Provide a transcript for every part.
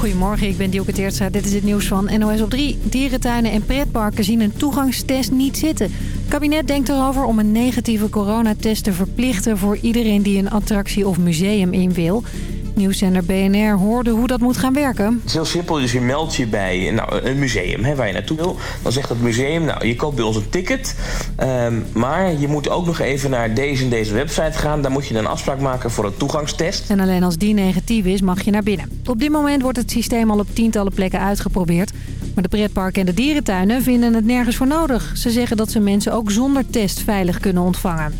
Goedemorgen, ik ben Dielke Teertstra. Dit is het nieuws van NOS op 3. Dierentuinen en pretparken zien een toegangstest niet zitten. Het kabinet denkt erover om een negatieve coronatest te verplichten... voor iedereen die een attractie of museum in wil. Nieuwszender BNR hoorde hoe dat moet gaan werken. Het is heel simpel, dus je meldt je bij nou, een museum hè, waar je naartoe wil. Dan zegt het museum, nou, je koopt bij ons een ticket. ehm, maar je moet ook nog even naar deze en deze website gaan. Daar moet je een afspraak maken voor een toegangstest. En alleen als die negatief is, mag je naar binnen. Op dit moment wordt het systeem al op tientallen plekken uitgeprobeerd. Maar de pretparken en de dierentuinen vinden het nergens voor nodig. Ze zeggen dat ze mensen ook zonder test veilig kunnen ontvangen.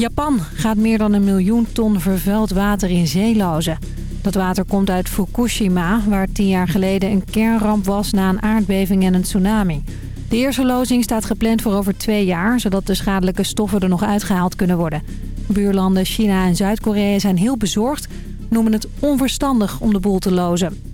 Japan gaat meer dan een miljoen ton vervuild water in zee lozen. Dat water komt uit Fukushima, waar tien jaar geleden een kernramp was na een aardbeving en een tsunami. De eerste lozing staat gepland voor over twee jaar, zodat de schadelijke stoffen er nog uitgehaald kunnen worden. Buurlanden China en Zuid-Korea zijn heel bezorgd, noemen het onverstandig om de boel te lozen.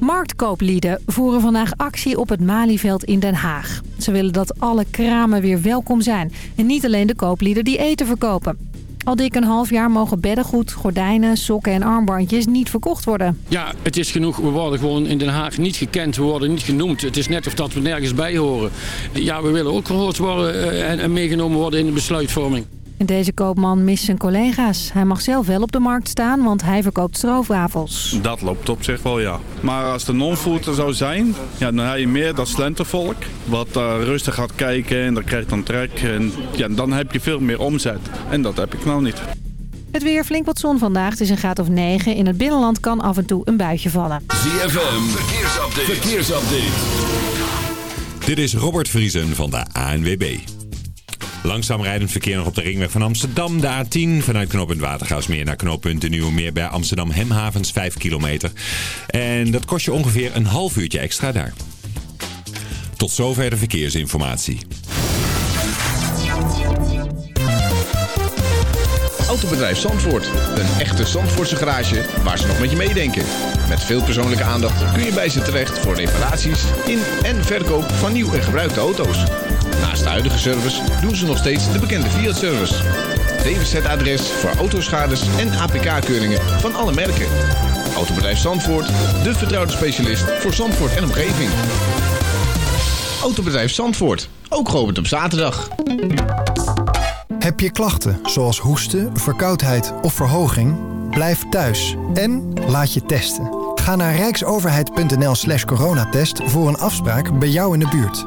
Marktkooplieden voeren vandaag actie op het Malieveld in Den Haag. Ze willen dat alle kramen weer welkom zijn. En niet alleen de kooplieden die eten verkopen. Al dik een half jaar mogen beddengoed, gordijnen, sokken en armbandjes niet verkocht worden. Ja, het is genoeg. We worden gewoon in Den Haag niet gekend. We worden niet genoemd. Het is net of dat we nergens bij horen. Ja, we willen ook gehoord worden eh, en, en meegenomen worden in de besluitvorming. En deze koopman mist zijn collega's. Hij mag zelf wel op de markt staan, want hij verkoopt stroopwafels. Dat loopt op zich wel, ja. Maar als de non-food er zou zijn, ja, dan heb je meer dat slentervolk. Wat eh, rustig gaat kijken en dat krijgt dan trek. En ja, dan heb je veel meer omzet. En dat heb ik nou niet. Het weer flink wat zon vandaag. Het is een graad of 9. In het binnenland kan af en toe een buitje vallen. ZFM, verkeersupdate. verkeersupdate. Dit is Robert Vriesen van de ANWB. Langzaam rijdend verkeer nog op de ringweg van Amsterdam. De A10 vanuit knooppunt Watergaasmeer naar knooppunt de Nieuwe Meer bij Amsterdam Hemhavens 5 kilometer. En dat kost je ongeveer een half uurtje extra daar. Tot zover de verkeersinformatie. Autobedrijf Zandvoort. Een echte Zandvoortse garage waar ze nog met je meedenken. Met veel persoonlijke aandacht kun je bij ze terecht voor reparaties in en verkoop van nieuw en gebruikte auto's. Naast de huidige service doen ze nog steeds de bekende Fiat-service. DWZ-adres voor autoschades en APK-keuringen van alle merken. Autobedrijf Zandvoort, de vertrouwde specialist voor Zandvoort en omgeving. Autobedrijf Zandvoort, ook geopend op zaterdag. Heb je klachten zoals hoesten, verkoudheid of verhoging? Blijf thuis en laat je testen. Ga naar rijksoverheid.nl slash coronatest voor een afspraak bij jou in de buurt.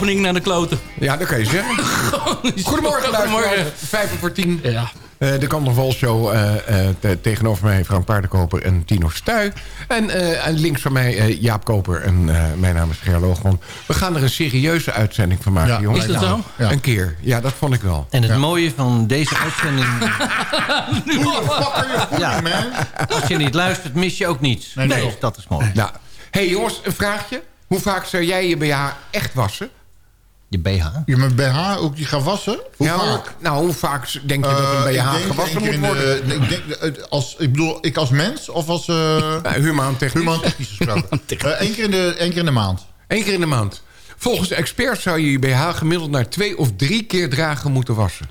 Opening naar de kloten. Ja, dat kan je zeggen. Goedemorgen, luisteraars. Vijf voor tien. Ja. Eh, de Kant Wol Show. eh, eh, te- tegenover mij Frank Paardenkoper en Tino Stuy. En, eh, links van mij eh, Jaap Koper. En eh, mijn naam is Ger Loogman. We gaan er een serieuze uitzending van maken, Ja, jongens. is dat Nou, zo? Ja. Een keer. Ja, dat vond ik wel. En het mooie van deze uitzending... Ja. ja, als je niet luistert, mis je ook niets. Nee, nee. Dus dat is mooi. Nou, hey jongens, een vraagje. Hoe vaak zou jij je BH echt wassen? Je BH. Je mijn BH ook die gaat wassen? Hoe Ja, vaak? Nou, hoe vaak denk je dat een Eh, BH ik denk gewassen moet de- worden? ik, denk, eh, als, ik bedoel, ik als mens of als... eh Uh, humaan technisch. human technisch gesproken. Eh, Eén keer, in de- één keer in de maand. Eén keer in de maand. Volgens de experts zou je je BH gemiddeld naar twee of drie keer dragen moeten wassen.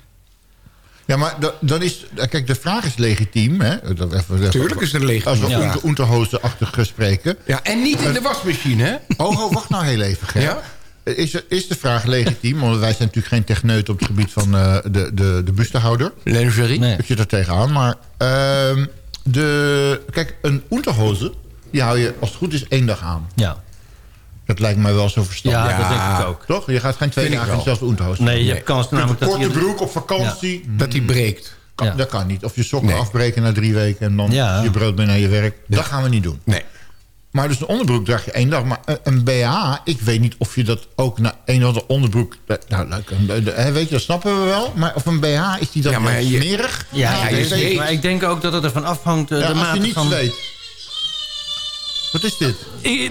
Ja, maar da- dan is... Kijk, de vraag is legitiem. Hè? Dat even, even- Tuurlijk is het legitiem Als we vraag. unter- unterhozen-achtig spreken. Ja, en niet in de wasmachine, hè? Oh, oh, wacht nou heel even, Ger. Ja? Is, is de vraag legitiem? Want wij zijn natuurlijk geen techneut op het gebied van eh, de, de, de bustehouder. Lingerie. Nee. Ik zit er tegenaan. Maar ehm, de, kijk, een unterhoze, die hou je als het goed is één dag aan. Ja, Dat lijkt mij wel zo verstandig. ja, dat denk ik ook. Toch? Je gaat geen twee dagen in dezelfde unterhoze. Nee, je hebt kans namelijk dat Korte broek op vakantie, Dat die breekt. kan- Ja. dat kan niet. Of je sokken Nee. afbreken na drie weken en dan Ja. je brood mee naar je werk. Dat gaan we niet doen. Nee. Maar dus een onderbroek draag je één dag. Maar een- BH, ik weet niet of je dat ook naar een of andere onderbroek... Nou, weet je, dat snappen we wel. Maar of een BH, is die dan Ja, maar smerig? Ja, weet- maar ik denk ook dat het ervan afhangt... eh, Ja, de als je mate niet van... zweet. Wat is dit?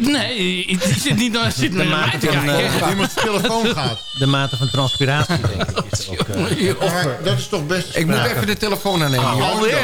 Nee, ik zit niet naar, zit naar maat mij te van, kijken. eh, Iemands telefoon gaat. De mate van transpiratie, denk ik. Is ook, eh, Maar dat is toch best... Ik moet even de telefoon aannemen. Oh, jongens. alweer?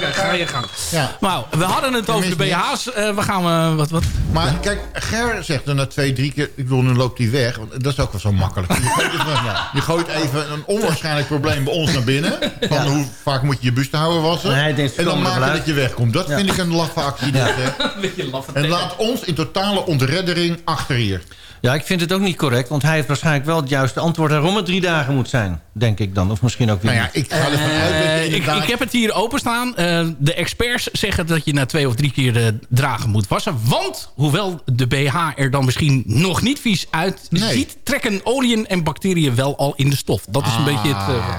Ja, ga je gang. Ja. Nou, we hadden het over de BH's. Eh, we gaan... eh, wat, wat? Maar kijk, Ger zegt er na twee, drie keer... Ik bedoel, nu loopt hij weg. Want dat is ook wel zo makkelijk. Je gooit even, je gooit even een onwaarschijnlijk probleem bij ons naar binnen. Van hoe vaak moet je je bustenhouwer wassen. Nee, en dan maken wel dat je wegkomt. Dat vind ik een laffe actie. dit, hè. Een beetje laffe En laat ons in totale ontreddering achter hier. Ja, ik vind het ook niet correct. Want hij heeft waarschijnlijk wel het juiste antwoord... waarom het drie dagen moet zijn, denk ik dan. Of misschien ook weer Nou ja, niet. ik ga ervan uit dat je Eh, ik, heb het hier openstaan. Eh, de experts zeggen dat je na twee of drie keer de dragen moet wassen. Want, hoewel de BH er dan misschien nog niet vies uit Nee. ziet... trekken oliën en bacteriën wel al in de stof. Dat is een beetje het... eh,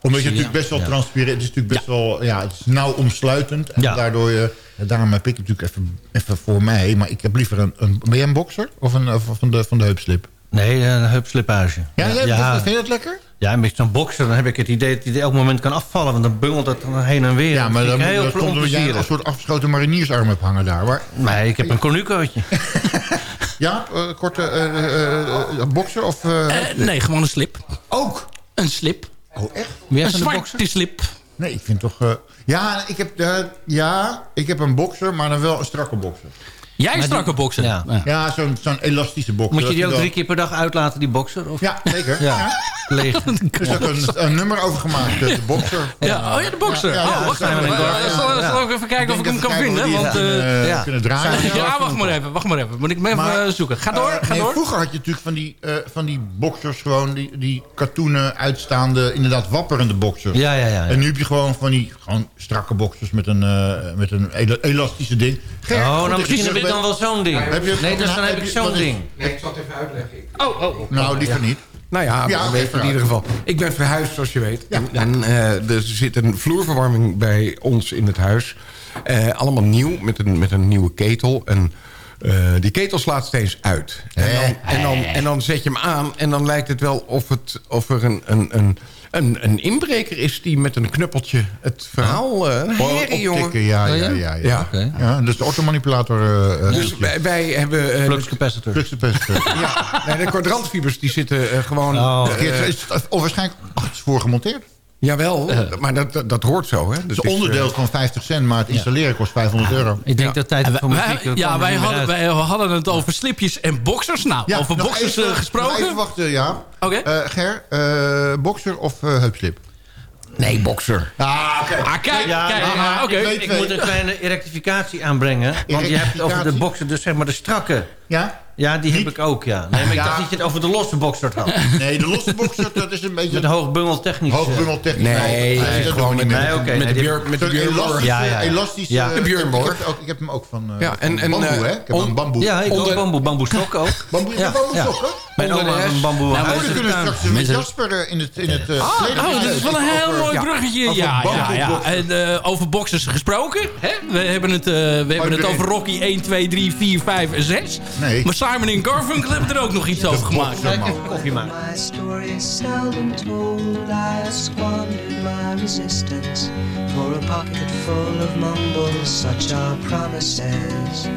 Omdat je natuurlijk best wel Ja. transparant... Het is natuurlijk best wel... Ja, het is nauw omsluitend. En Ja. daardoor... Je, daarom heb ik het natuurlijk even, even voor mij. Maar ik heb liever een... een ben jij een bokser? Of een, of van, de, van de heupslip? Nee, een heupslippage. Ja, vind je dat lekker? ja, met zo'n bokser dan heb ik het idee dat hij elk moment kan afvallen. Want dan bungelt het dan heen en weer. Ja, maar dat dan, dan komt er jij een soort afgeschoten mariniersarm hebt hangen daar. Maar, Nee, ik heb een cornucootje. ja, eh, korte eh, eh, eh, bokser of... eh, eh, nee, gewoon een slip. ook? Een slip. Oh, echt? Wie Een een zwarte slip. Nee, ik vind toch... ja, ik heb, eh, ja, ik heb een bokser, maar dan wel een strakke bokser. Jij strakke boksen. Ja. Ja, zo'n zo'n elastische bokser. Moet je die ook drie keer per dag uitlaten, die bokser? Of? Ja, zeker. Ja. Ja. Leeg. Er is ook een, een nummer over gemaakt, de, de bokser. Ja, oh ja, de bokser. Ja, ja, oh, wacht even. Eh, Zal ik even kijken of ik hem kan vinden? Want, eh, Ja. kunnen draaien. ja, wacht maar even. Wacht maar even. Moet ik hem even eh, zoeken. Ga door, Eh, ga nee, door. Vroeger had je natuurlijk van die, eh, van die boxers gewoon, die, die katoenen uitstaande, inderdaad wapperende boxers. Ja, ja, ja. En nu heb je gewoon van die gewoon strakke boxers met een, eh, met een ela- elastische ding. Oh, nou misschien dan wel zo'n ding. Heb je- nee, dus dan heb heb ik zo'n ding. Nee, ik zal het even uitleggen. Oh, oh, oh. Nou, liever niet. Nou ja, Ja, in ieder geval. Ik ben verhuisd, zoals je weet. Ja. En, en, eh, er zit een vloerverwarming bij ons in het huis. Eh, allemaal nieuw, met een, met een nieuwe ketel. En eh, die ketel slaat steeds uit. En dan, en, dan, en dan zet je hem aan en dan lijkt het wel of, het, of er een, een, een, een, een inbreker is... die met een knuppeltje het verhaal... eh, een herrie, jongen. Optikken, ja, ja, ja. ja, Ja. Dus de orthomanipulator... eh, eh, Dus wij, wij hebben... eh, Flux capacitor. Fluxcapacitor. ja, nee, de kwadrantfibers die zitten gewoon... Oh. het onwaarschijnlijk achterstevoren gemonteerd. Jawel, maar dat, dat, dat hoort zo. Hè? Het Dat is is, onderdeel eh, van 50 cent, maar het installeren kost 500 euro. Ik denk dat tijd voor Wij- muziek... ja, wij hadden, wij... hadden het over slipjes en boxers. Nou, over nog boxers even- eh, gesproken. Even wachten, ja. Oké. Eh, Ger, eh, bokser of eh heupslip? Nee, bokser. Ah, oké. Ah, kijk, Ja, kijk. ah, Oké. ik moet een kleine rectificatie aanbrengen. Want je hebt het over de boksen, dus zeg maar de strakke. Ja? Ja, die heb ik ook, ja. Nee, maar ik Ja. dacht dat je het over de losse boxer had. Nee, de losse boxer, dat is een beetje... Met hoogbungeltechnisch. Hoogbungeltechnisch. Nee, dat doen gewoon met, niet met, meer. Nee, oké, met, nee, de die- Björn- met de Zo'n Björn elastische, Ja, ja, ja. elastische... Ja. De Björnborg. Ik heb, ook, ik heb hem ook van, eh, Ja, en- van en, bamboe, eh, hè? Ik heb on- een bamboe. Ja, ik Onder- ook bamboe, bamboestok ook. Bamboe, Ja, bamboe ja. sokken? Mijn oma had een bamboe Nou, huis we kunnen straks met Mensen- Jasper eh, in het, in het uh, Oh, dat is wel een heel mooi bruggetje. over Ja, ja. En, eh, over boxers gesproken. Hè? We hebben het, eh, we hebben het erin. over Rocky 1, 2, 3, 4, 5 en 6. Nee. Maar Simon en Garfunkel hebben er ook nog iets over gemaakt. Koffie maken. My story is seldom told. I squandered my resistance for a pocket full of mumbles. Such are promises.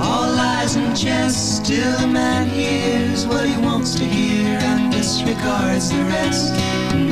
All lies and jest. Still, a man hears what he wants to hear and disregards the rest.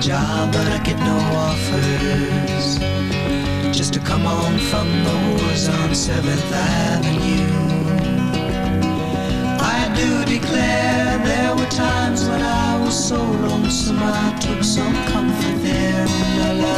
Job, but I get no offers. Just to come on from the wars on Seventh Avenue. I do declare there were times when I was so lonesome I took some comfort there. La la la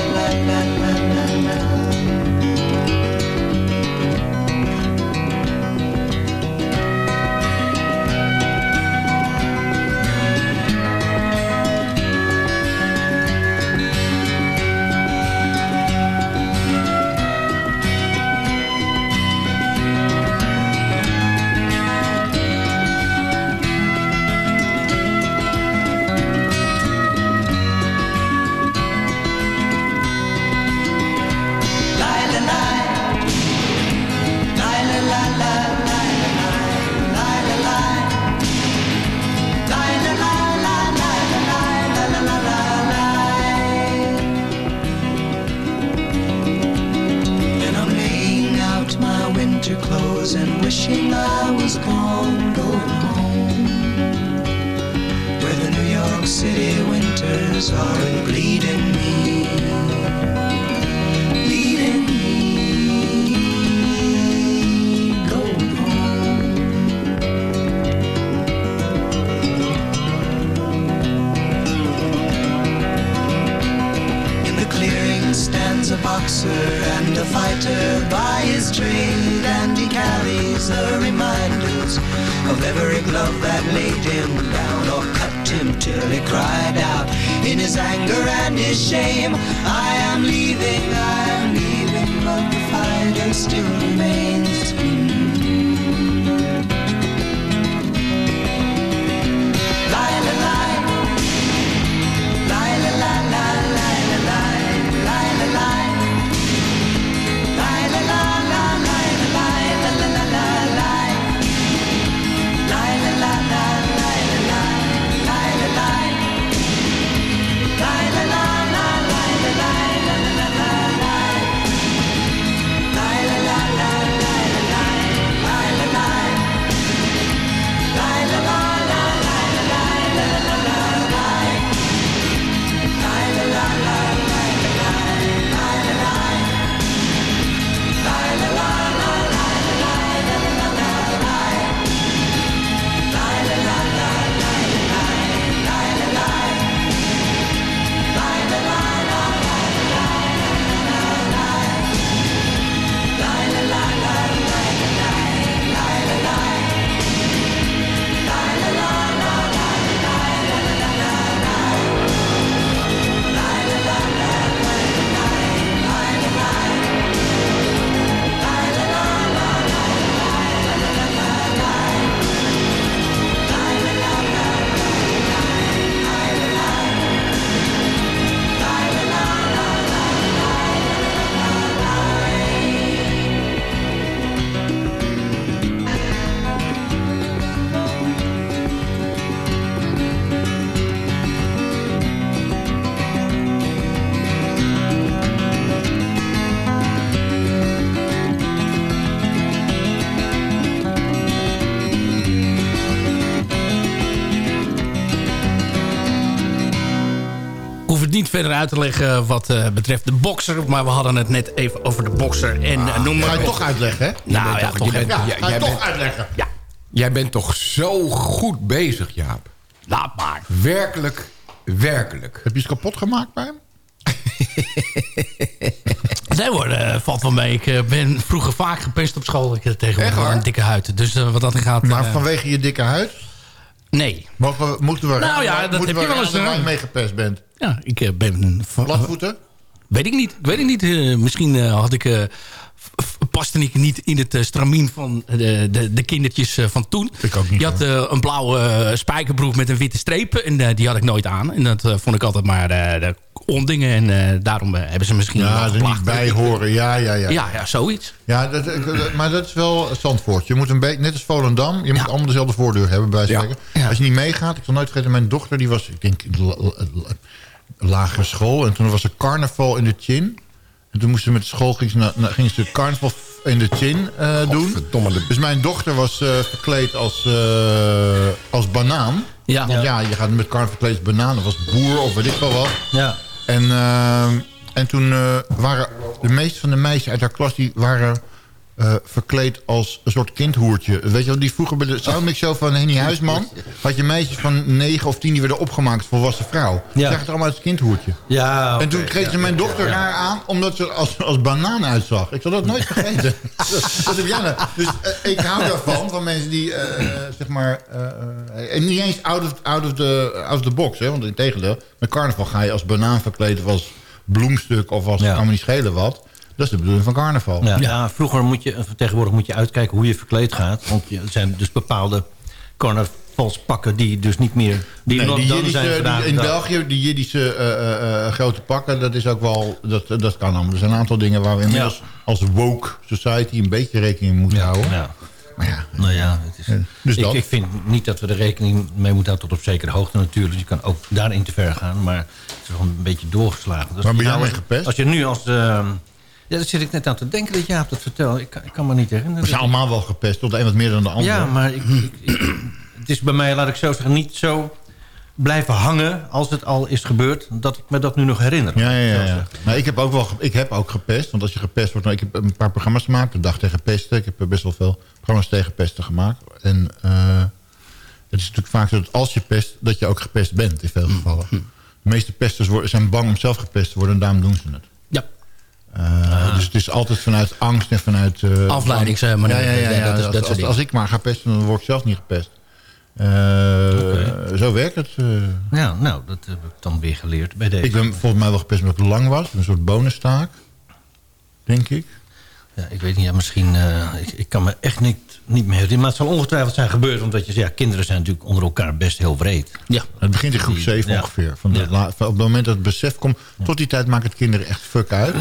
the reminders of every glove that laid him down or cut him till he cried out in his anger and his shame. I am leaving, I am leaving, but the fighter still remains. Verder uit te leggen wat eh, betreft de bokser. Maar we hadden het net even over de bokser. En uh, noem maar Ga je op. toch uitleggen, hè? Nou ja, toch je bent. Ja, ga je toch bent- uitleggen. Ja, Jij bent toch zo goed bezig, Jaap. laat maar. Werkelijk, werkelijk. Heb je iets kapot gemaakt bij hem? Nee hoor, eh, valt wel mee. Ik ben vroeger vaak gepest op school. Ik heb tegenwoordig een dikke huid. Dus wat dat gaat... Maar vanwege je dikke huid? nee. Mogen we, moeten we Nou ja, dat heb je we wel eens gedaan. je mee gepest bent? Ja, ik eh, ben... Platvoeten? Weet ik niet. Ik weet het niet. Eh, misschien eh, had ik... eh, paste ik niet in het eh, stramien van de, de, de kindertjes eh, van toen. Ik ook niet. Je had eh, een blauwe eh, spijkerbroek met een witte streep. En eh, die had ik nooit aan. En dat eh, vond ik altijd maar eh, de ondingen. En eh, daarom eh, hebben ze misschien Ja, er niet bij horen. Ja, ja, ja. Ja, ja, zoiets. Ja, dat, ik- maar dat is wel Zandvoort. Je moet een beetje, net als Volendam, je moet allemaal dezelfde voordeur hebben bij spreken. Ja. Als je niet meegaat, ik zal nooit vergeten, mijn dochter die was, ik denk, lagere school. En toen was er carnaval in de Chin. En toen moesten ze met de school, ging ze, naar- naar- gingen ze carnaval in de Chin eh, doen. Dus mijn dochter was eh, verkleed als, eh, als banaan. Ja. Want ja, je gaat met carnaval verkleed als banaan of als boer of weet ik wel wat. Ja. En, eh, en toen eh, waren de meeste van de meisjes uit haar klas... die waren eh, verkleed als een soort kindhoertje. Weet je wel, die vroeger bij de Soundmix Show van Henny Huisman... had je meisjes van 9 of 10 die werden opgemaakt als volwassen vrouw. Die zagen er allemaal uit als kindhoertje. Ja, En toen kreeg ze ja, mijn ja, dochter ja. raar aan... omdat ze als, als banaan uitzag. Ik zal dat nooit vergeten. dat, heb jij nou. Dus eh, ik hou daarvan, van mensen die, eh, zeg maar... en niet eens out of, out, of the, out of the box, hè. Want in tegendeel, met carnaval ga je als banaan verkleed... of als bloemstuk of als, Ja. kan me niet schelen wat. Dat is de bedoeling van carnaval. Ja, ja, vroeger moet je, tegenwoordig moet je uitkijken hoe je verkleed gaat. Want er zijn dus bepaalde carnavalspakken die dus niet meer... Die Nee, nog die Jiddische- zijn gedaan. die- in België, die Jiddische eh, eh, eh, grote pakken, dat is ook wel, dat, dat kan allemaal. Er zijn een aantal dingen waar we inmiddels als woke society een beetje rekening mee moeten houden. Ja. Maar ja, Nou ja, het is, dus ik, dat. ik vind niet dat we er rekening mee moeten houden tot op zekere hoogte natuurlijk. Je kan ook daarin te ver gaan, maar het is gewoon een beetje doorgeslagen. Dus Waar ben jij nou, gepest? Als je nu als... eh, ja, daar zit ik net aan te denken dat Jaap dat vertelt. Ik, kan- ik kan me niet herinneren. we zijn allemaal wel gepest, tot de een wat meer dan de ander. Ja, maar ik, ik- ik- het is bij mij, laat ik zo zeggen, niet zo blijven hangen als het al is gebeurd, dat ik me dat nu nog herinner. Ja, ja, ja. Maar ik heb ook wel ik heb ook gepest. Want als je gepest wordt... Nou, ik heb een paar programma's gemaakt. De dag tegen pesten. Ik heb best wel veel programma's tegen pesten gemaakt. En eh, het is natuurlijk vaak zo dat als je pest... dat je ook gepest bent in veel gevallen. De meeste pesters worden, zijn bang om zelf gepest te worden. En daarom doen ze het. Eh, Dus het is altijd vanuit angst en vanuit... eh, Afleidingsmanier. Ja, ja, ja. ja. Dat dat als, ik maar ga pesten, dan word ik zelf niet gepest. Eh, Zo werkt het. Ja, nou, dat heb ik dan weer geleerd bij deze. Ik ben volgens mij wel gepest omdat ik lang was. Een soort bonustaak. Denk ik. Ja, ik weet niet, ja, misschien... ik, ik kan me echt niet, niet meer. Maar het zal ongetwijfeld zijn gebeurd. Omdat je zegt, ja, kinderen zijn natuurlijk onder elkaar best heel wreed. Ja. Het begint in groep Die- 7 ja. ongeveer. Van de Ja. la- van op het moment dat het besef komt... tot die tijd maakt het kinderen echt fuck uit.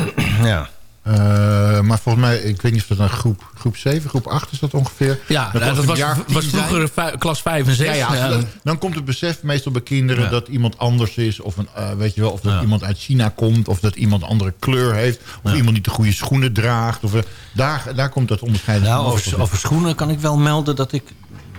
Ja. Eh, maar volgens mij, ik weet niet of dat een groep, groep 7, groep 8 is dat ongeveer. Ja, nou, dat het was, was 10 zijn. vroeger klas 5 en 6. Ja, ja, Ja, dan, komt het besef meestal bij kinderen Ja. dat iemand anders is. Of, een, eh, weet je wel, of dat Ja. iemand uit China komt. Of dat iemand een andere kleur heeft. Of iemand niet de goede schoenen draagt. Of, eh, daar, daar komt dat onderscheid Nou, over, over schoenen kan ik wel melden dat ik...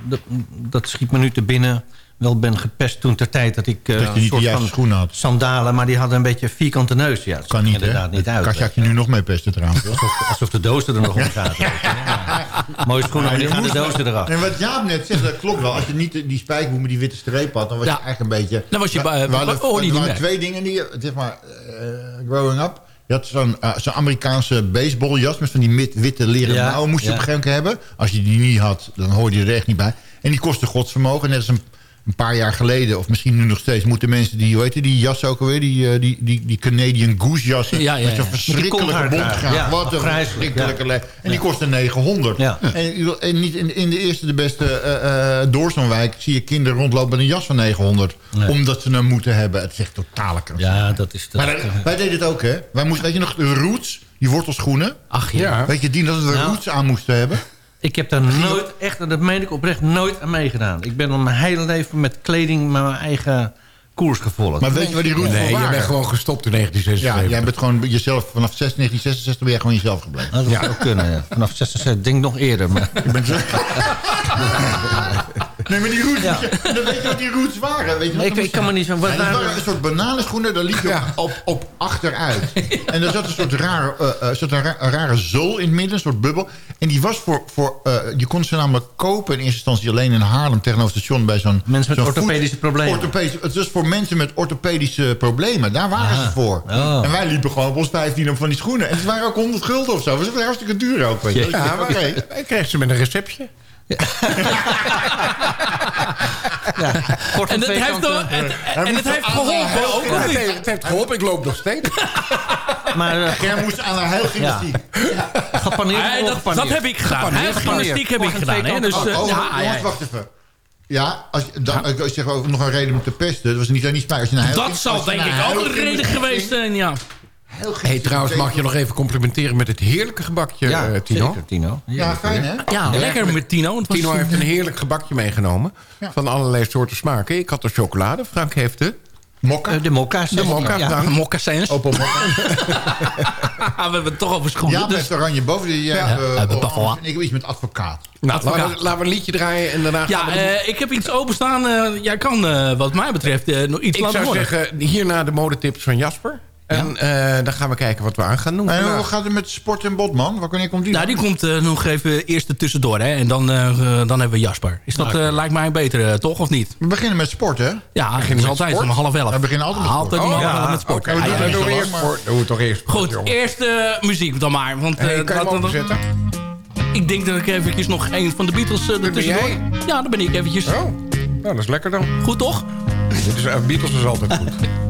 Dat, dat schiet me nu te binnen wel ben gepest toen ter tijd dat ik... eh, Dat je niet de soort juiste van schoenen had. Sandalen, maar die hadden een beetje vierkante neus. Ja, dat Kan niet, inderdaad hè? niet uit. Kasjak je nu nog mee pesten trouwens. Alsof, alsof de dozen er nog om weet je. Ja. Mooie schoenen, maar die gaan de dozen eraf. En wat Jaap net zegt, dat klopt wel. Als je niet die spijkerboek met die witte streep had, dan was Ja. je eigenlijk een beetje... Dan was je hadden- oh, Er waren twee dingen die, zeg maar, eh, growing up. Je had zo'n eh, zo'n Amerikaanse baseballjas met van die witte leren Ja, mouwen moest je ja. op een gegeven moment hebben. Als je die niet had, dan hoorde je er echt niet bij. En die kostte godsvermogen. Net als een, een paar jaar geleden, of misschien nu nog steeds... moeten mensen die, hoe heet die, jas ook alweer? Die, eh, die, die, die Canadian Goose jassen. Ja, ja, Met zo'n verschrikkelijke bondgraaf. Wat een verschrikkelijke... ja. le- En die kostte 900. Ja. En, en niet in, in de eerste de beste door zo'n wijk... zie je kinderen rondlopen met een jas van 900. Nee. Omdat ze hem moeten hebben. Het is echt totale kans. Ja, dat is... Dat, Maar wij, wij deden het ook, hè? Wij moesten, weet je nog, de roots, die wortelschoenen. Ach ja. Weet je, die dat we Nou. roots aan moesten hebben. Ik heb daar nooit, echt, en dat meen ik oprecht, nooit aan meegedaan. Ik ben al mijn hele leven met kleding mijn eigen koers gevolgd. Maar weet je waar die roots Nee, voor je bent gewoon gestopt in Ja, 1976. jij bent gewoon jezelf, vanaf 6, 1966 ben je gewoon jezelf gebleven. Dat zou ook kunnen, ja. Vanaf 66, denk nog eerder. Maar... Nee, maar die roots, Ja. dan weet je wat die roots waren. Weet je wat Ik- ik kan me niet zo- wat waren- waren een soort bananenschoenen, daar liep je op, op, op achteruit. En er zat een soort rare, eh, eh, zat een, ra- een rare zool in het midden, een soort bubbel. En die was voor, voor eh, je kon ze namelijk kopen in eerste instantie alleen in Haarlem tegenover het station bij zo'n... Mensen met orthopedische voet- problemen. orthopedische- het was voor mensen met orthopedische problemen. Daar waren Ah. ze voor. Oh. En wij liepen gewoon op ons 15 op van die schoenen. En het waren ook 100 gulden of zo. Dat was hartstikke duur ook. Weet je. Ja, maar hij kreeg ze met een receptje. En het heeft, het- en het heeft geholpen ook, Ja, het, niet? heeft, het heeft geholpen, ik loop nog steeds. Maar uh, Jij moest aan haar heel gymnastiek. gepaneerd Hey, of dat, ongepaneerd? dat heb ik gedaan. Gepaneerd, Hè? Gymnastiek heb ik gepaneerd. gedaan. Hè? Dus, Oh, eh, oh, ja, ja, jongens, wacht even. Ja, als, je- dan, ik zeg ook nog een reden om te pesten. Dat was niet, niet spijt. Als je naar heel Dat zal denk ik ook heel een reden geweest zijn, ja. Heel Hey, trouwens, mag je nog even complimenteren met het heerlijke gebakje, Ja, eh, Tino? zeker, Tino. Ja, fijn hè? Ja, lekker met Tino. Tino heeft een heerlijk gebakje meegenomen. Van allerlei soorten smaken. Ik had de chocolade. Frank heeft de... Mokka. Eh, de mokka's. De mokka, Ja. Frank. mocassins. Opel Mokka. we hebben het toch over schoenen. Ja, dus, met oranje boven. Die, ja, Ja, eh, hebben toch oh, ik heb iets met advocaat. Nou, Advocaat. laten, we, laten we een liedje draaien en daarna gaan ja, eh, ik heb iets openstaan. eh jij kan eh, wat mij betreft eh, nog iets ik laten zou horen. zeggen, hierna de modetips van Jasper. En eh, dan gaan we kijken wat we aan gaan doen. En hoe gaat het met Sport en Botman? Waar wanneer komt die? Nou, dan? die komt eh, nog even eerst er tussendoor. Hè? En dan, eh, dan hebben we Jasper. Is dat, eh, lijkt mij beter, eh, toch? Of niet? We beginnen met sport, hè? Ja, het is met altijd sport? om half elf. We beginnen altijd met sport. Altijd om Oh, half ja, met sport. Ja, doen we toch eerst sport. Doen we toch eerst sport, Goed, jongen. eerst eh, muziek dan maar. Want, eh, Hey, kan je dat- hem dat- opzetten? ik denk dat ik eventjes nog een van de Beatles uh, ben ertussendoor... jij? Ja, dan ben ik eventjes. Oh, nou, dat is lekker dan. Goed, toch? Dit is, Beatles is altijd goed.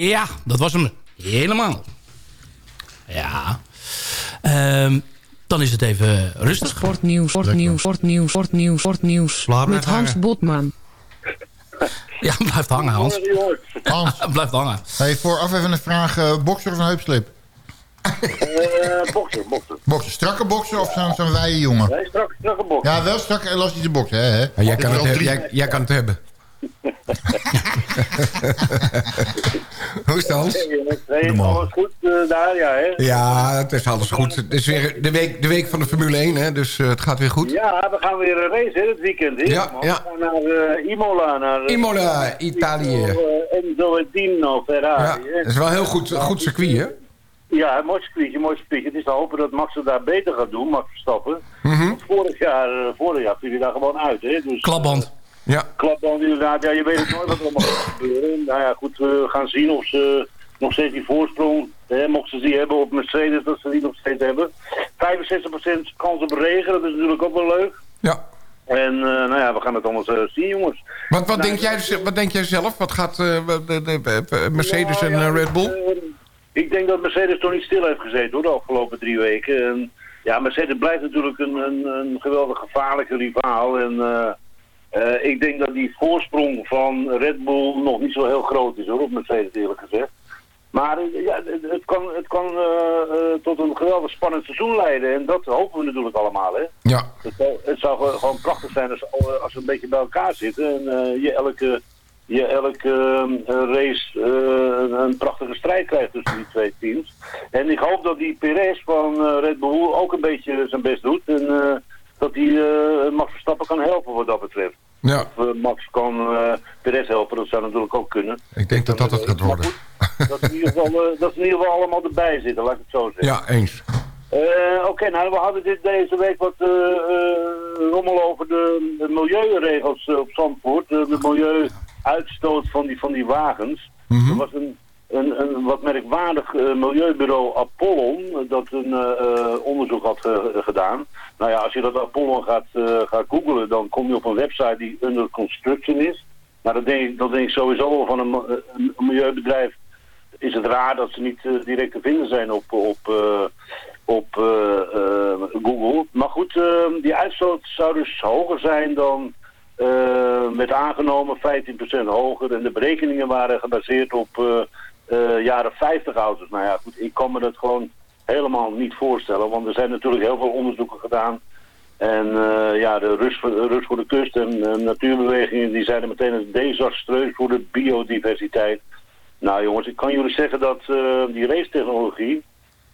Ja, dat was hem helemaal. Ja. Ehm, dan is het even rustig. Sportnieuws, sportnieuws, sportnieuws, sportnieuws, sportnieuws. Met Hans. Botman. Ja, blijft hangen, Hans. Hans. blijft hangen. Hey, vooraf even een vraag. eh bokser of een heupslip? bokser, bokser. Bokser. Strakke bokser of zo'n zo'n wijde jongen? Nee, strak, strakke bokser. Ja, wel strak elastische bokser, hè? hè? Ja, jij, kan het, jij kan het hebben. Hoe is het, Hans? Nee, alles goed eh, daar, ja, hè? Ja, het is alles goed. Het is weer de week, de week van de Formule 1, hè, dus eh, het gaat weer goed. Ja, we gaan weer een race, hè, het weekend. Hè? Ja, We ja. gaan naar eh, Imola. Naar, eh, Imola, Italië. eh, Enzo Dino Ferrari. Ja, hè. het is wel een heel goed, goed circuit, hè? Ja, een mooi circuitje, mooi circuitje. Het is te hopen dat Max het daar beter gaat doen, Max Verstappen. Want vorig jaar, eh, vorig jaar viel hij daar gewoon uit, hè. Dus, Klapband. Ja. Klapband inderdaad. Ja, je weet het nooit wat er allemaal gaat gebeuren. Nou ja, goed, we gaan zien of ze nog steeds die voorsprong, hè, mochten ze die hebben op Mercedes, dat ze die nog steeds hebben. 65% kans op regen, dat is natuurlijk ook wel leuk. Ja. En eh, nou ja, we gaan het allemaal eh, zien, jongens. Wat, wat, Nou, denk jij, wat denk jij zelf? Wat gaat de, de, de- Mercedes en Ja, Red Bull? eh, ik denk dat Mercedes toch niet stil heeft gezeten hoor, de afgelopen drie weken. En, ja, Mercedes blijft natuurlijk een, een, een geweldig gevaarlijke rivaal. En eh, ik denk dat die voorsprong van Red Bull nog niet zo heel groot is hoor, op Mercedes eerlijk gezegd. Maar eh, ja, het, kan, het kan eh, tot een geweldig spannend seizoen leiden. En dat hopen we natuurlijk allemaal. Hè. Ja. Het, zou- het zou ge- gewoon prachtig zijn als, als we een beetje bij elkaar zitten. En je elke, je elke race een, prachtige strijd krijgt tussen die twee teams. En ik hoop dat die Perez van Red Bull ook een beetje zijn best doet. En dat hij eh, Max Verstappen kan helpen wat dat betreft. Ja. Of eh, Max kan eh Perez helpen, dat zou natuurlijk ook kunnen. Ik denk dat dat het gaat worden. Dat ze in ieder geval, dat ze in ieder geval allemaal erbij zitten, laat ik het zo zeggen. Ja, eens. Oké, nou we hadden dit deze week wat rommel over de, de milieuregels op Zandvoort. De milieuuitstoot van die, van die wagens. Er was een, een, wat merkwaardig eh, milieubureau Apollon eh, dat een eh, onderzoek had ge- gedaan. Nou ja, als je dat Apollon gaat, gaat googlen, dan kom je op een website die under construction is. Maar dat denk dat denk ik sowieso van een, milieubedrijf is het raar dat ze niet direct te vinden zijn op, op, op Google. Maar goed, eh, die uitstoot zou dus hoger zijn dan werd aangenomen, 15% hoger. En de berekeningen waren gebaseerd op jaren 50 auto's. Nou ja, goed, ik kan me dat gewoon helemaal niet voorstellen. Want er zijn natuurlijk heel veel onderzoeken gedaan. En eh, ja, de rust voor, rust voor de kust en eh, natuurbewegingen die zeiden meteen het desastreus voor de biodiversiteit. Nou jongens, ik kan jullie zeggen dat eh, die racetechnologie,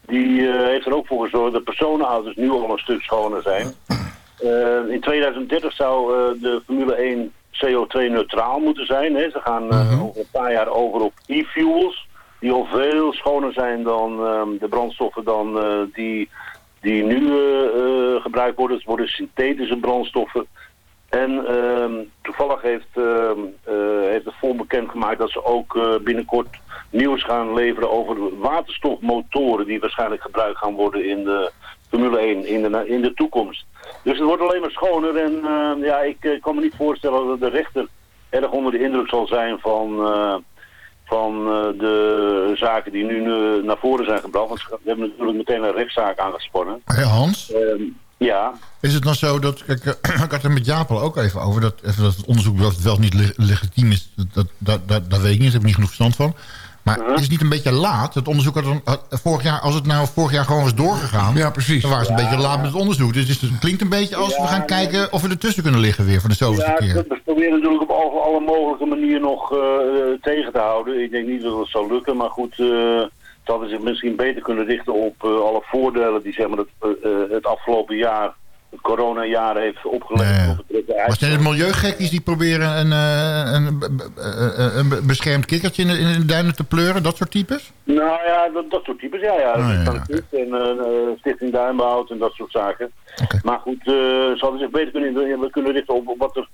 die eh, heeft er ook voor gezorgd dat personenauto's nu al een stuk schoner zijn. Eh, in 2030 zou eh, de Formule 1 CO2-neutraal moeten zijn. Hè. Ze gaan eh, over een paar jaar over op e-fuels, die al veel schoner zijn dan ehm, de brandstoffen dan eh, die, die nu eh, eh, gebruikt worden. Het worden synthetische brandstoffen. En ehm, toevallig heeft, ehm, eh, heeft het Vol bekendgemaakt dat ze ook binnenkort nieuws gaan leveren over waterstofmotoren die waarschijnlijk gebruikt gaan worden in de Formule 1 in de, in de toekomst. Dus het wordt alleen maar schoner en ja, ik kan me niet voorstellen dat de rechter erg onder de indruk zal zijn van, van eh, de zaken die nu eh, naar voren zijn gebracht. Want we hebben natuurlijk meteen een rechtszaak aangespannen. Hey Hans, Ehm, ja, is het nou zo dat... Kijk, eh, ik had er met Jaap al ook even over... dat, even dat het onderzoek wel, wel niet le- legitiem is. Dat, dat, dat, dat, dat weet ik niet, daar heb ik niet genoeg verstand van. Maar is het niet een beetje laat? Het onderzoek had, vorig jaar... Als het nou vorig jaar gewoon was doorgegaan... Ja, precies. Dan waren ze een beetje laat met het onderzoek. Dus het, klinkt een beetje als we gaan kijken... of we ertussen kunnen liggen weer voor de zoveelste Ja, keer. we proberen natuurlijk op alle, alle mogelijke manieren nog eh, eh, tegen te houden. Ik denk niet dat het zal lukken, maar goed, eh ze hadden zich misschien beter kunnen richten op eh, alle voordelen die zeg maar, het, het afgelopen jaar, het coronajaar heeft opgeleverd. Maar zijn het milieugekkies die proberen een, eh, een, een, een beschermd kikkertje in de, in de duinen te pleuren? Dat soort types? Nou ja, dat, dat soort types, ja. ja. Oh, ja, en eh, eh, Stichting Duinbehoud en dat soort zaken. Maar goed, eh, ze hadden zich beter kunnen, we kunnen richten op wat er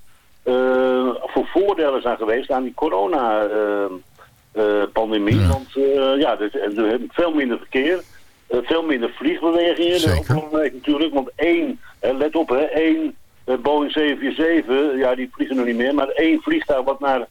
voor voordelen zijn geweest aan die corona-pandemie. Want eh, ja, er, is veel minder verkeer, veel minder vliegbewegingen. Belangrijk natuurlijk, want één, eh, let op, hè, één eh, Boeing 747, ja, die vliegen nog niet meer, maar één vliegtuig wat naar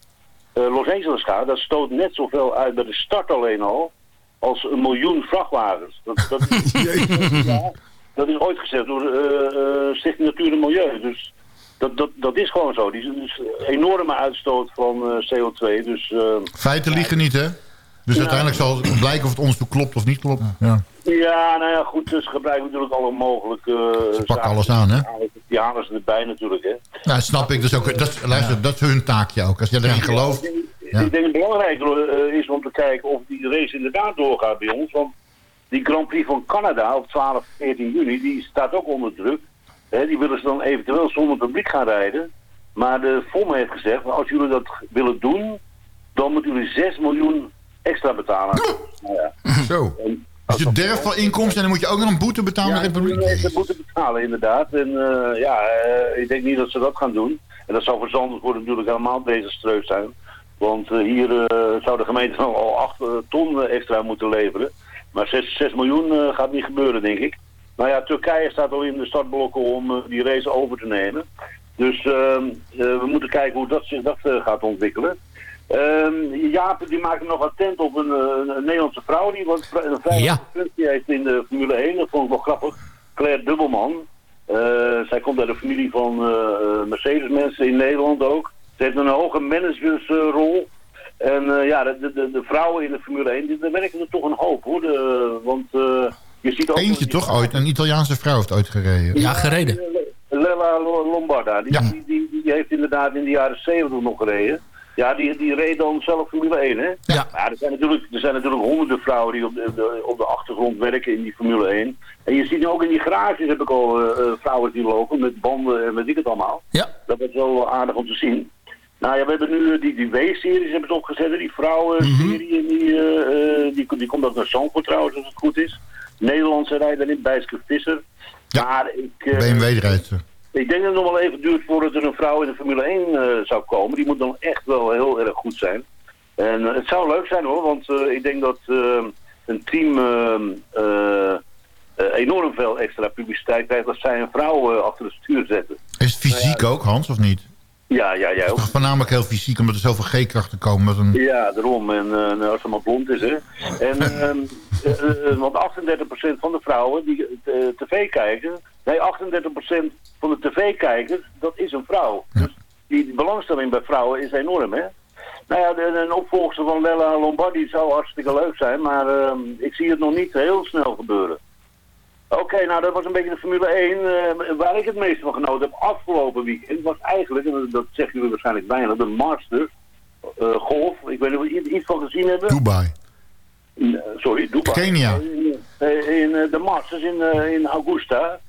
eh, Los Angeles gaat, dat stoot net zoveel uit bij de start alleen al als een miljoen vrachtwagens. Dat, dat, ja, dat is ooit gezegd door eh, eh, Stichting Natuur en Milieu. Dus dat, dat, dat is gewoon zo. Die is dus enorme uitstoot van eh, CO2. Dus, eh, Feiten liegen niet, hè? Dus uiteindelijk zal het blijken of het onderzoek klopt of niet klopt. Ja. Ja, nou ja, goed, dus gebruiken natuurlijk alle mogelijke... eh, Ze pakken zaken. alles aan, hè? Die halen ze erbij natuurlijk, hè. Nou, snap ik dus ook. Dat, dat is hun taakje ook. Als jij erin gelooft... Ja. Ik denk het belangrijker eh, is om te kijken of die race inderdaad doorgaat bij ons. Want die Grand Prix van Canada op 12, 14 juni, die staat ook onder druk. Die willen ze dan eventueel zonder publiek gaan rijden. Maar de FOM heeft gezegd, als jullie dat willen doen, dan moeten jullie 6 miljoen extra betalen. Nou ja. Zo. Als je derf van inkomsten en dan moet je ook nog een boete betalen de Ja, republiek. mensen moeten betalen inderdaad. En eh, ja, eh, ik denk niet dat ze dat gaan doen. En dat zou voor Zandvoort natuurlijk helemaal desastreus zijn. Want eh, hier zou de gemeente nog al 8 ton extra moeten leveren. Maar 6, 6 miljoen gaat niet gebeuren, denk ik. Nou ja, Turkije staat al in de startblokken om die race over te nemen. Dus ehm, eh, we moeten kijken hoe dat zich dat, gaat ontwikkelen. Ehm Jaap die maakte nog attent op een, een Nederlandse vrouw die wat een vrij Ja. functie heeft in de Formule 1. Dat vond ik wel grappig. Claire Dubbelman. Eh, zij komt uit de familie van eh, eh, Mercedes-mensen in Nederland ook. Ze heeft een hoge managersrol. en eh, ja, de, de, de vrouwen in de Formule 1, die- daar werken er toch een hoop hoor. De, want eh, je ziet ook... Eentje toch ooit? Een Italiaanse vrouw heeft ooit gereden. Ja, gereden. Lella Lo- Lombarda, die, die, die, die heeft inderdaad in de jaren 70 nog gereden. Ja, die, die reed dan zelf Formule 1, hè? Ja. Maar er, zijn natuurlijk, er zijn natuurlijk honderden vrouwen die op de, de- op de achtergrond werken in die Formule 1. En je ziet nu ook in die garages heb ik al eh, eh, vrouwen die lopen met banden en weet ik het allemaal. Ja. Dat is wel aardig om te zien. Nou ja, we hebben nu eh, die, die W-series hebben ze opgezet, die vrouwen-serie. en die, eh, eh, die, die komt ook naar Zandvoort trouwens, als het goed is. Nederlandse rijder in Bijske Visser. Maar ik... eh, BMW-rijder. Ik denk dat het nog wel even duurt voordat er een vrouw in de Formule 1 eh, zou komen. Die moet dan echt wel heel erg goed zijn. En eh, het zou leuk zijn hoor, want eh, ik denk dat een team eh, eh, eh, enorm veel extra publiciteit krijgt als zij een vrouw achter het stuur zetten. Is het fysiek ook, Hans, of niet? Ja, ja, jij ook. Toch voornamelijk heel fysiek, omdat er zoveel G-krachten komen. Met een... Ja, daarom. En nou, als ze maar blond is, hè. En, ehm, eh, eh, want 38% van de vrouwen die tv kijken... Nee, 38% van de tv-kijkers, dat is een vrouw. Dus die, belangstelling bij vrouwen is enorm, hè. Nou ja, de, een opvolger van Lella Lombardi zou hartstikke leuk zijn... maar ehm, ik zie het nog niet heel snel gebeuren. Oké, nou dat was een beetje de Formule 1. eh, waar ik het meest van genoten heb afgelopen weekend was eigenlijk, en dat zeggen jullie waarschijnlijk bijna, de Masters eh, golf. Ik weet niet of jullie iets van gezien hebben. Dubai. Eh, sorry, Dubai. Kenia. In, in de Masters in, in Augusta.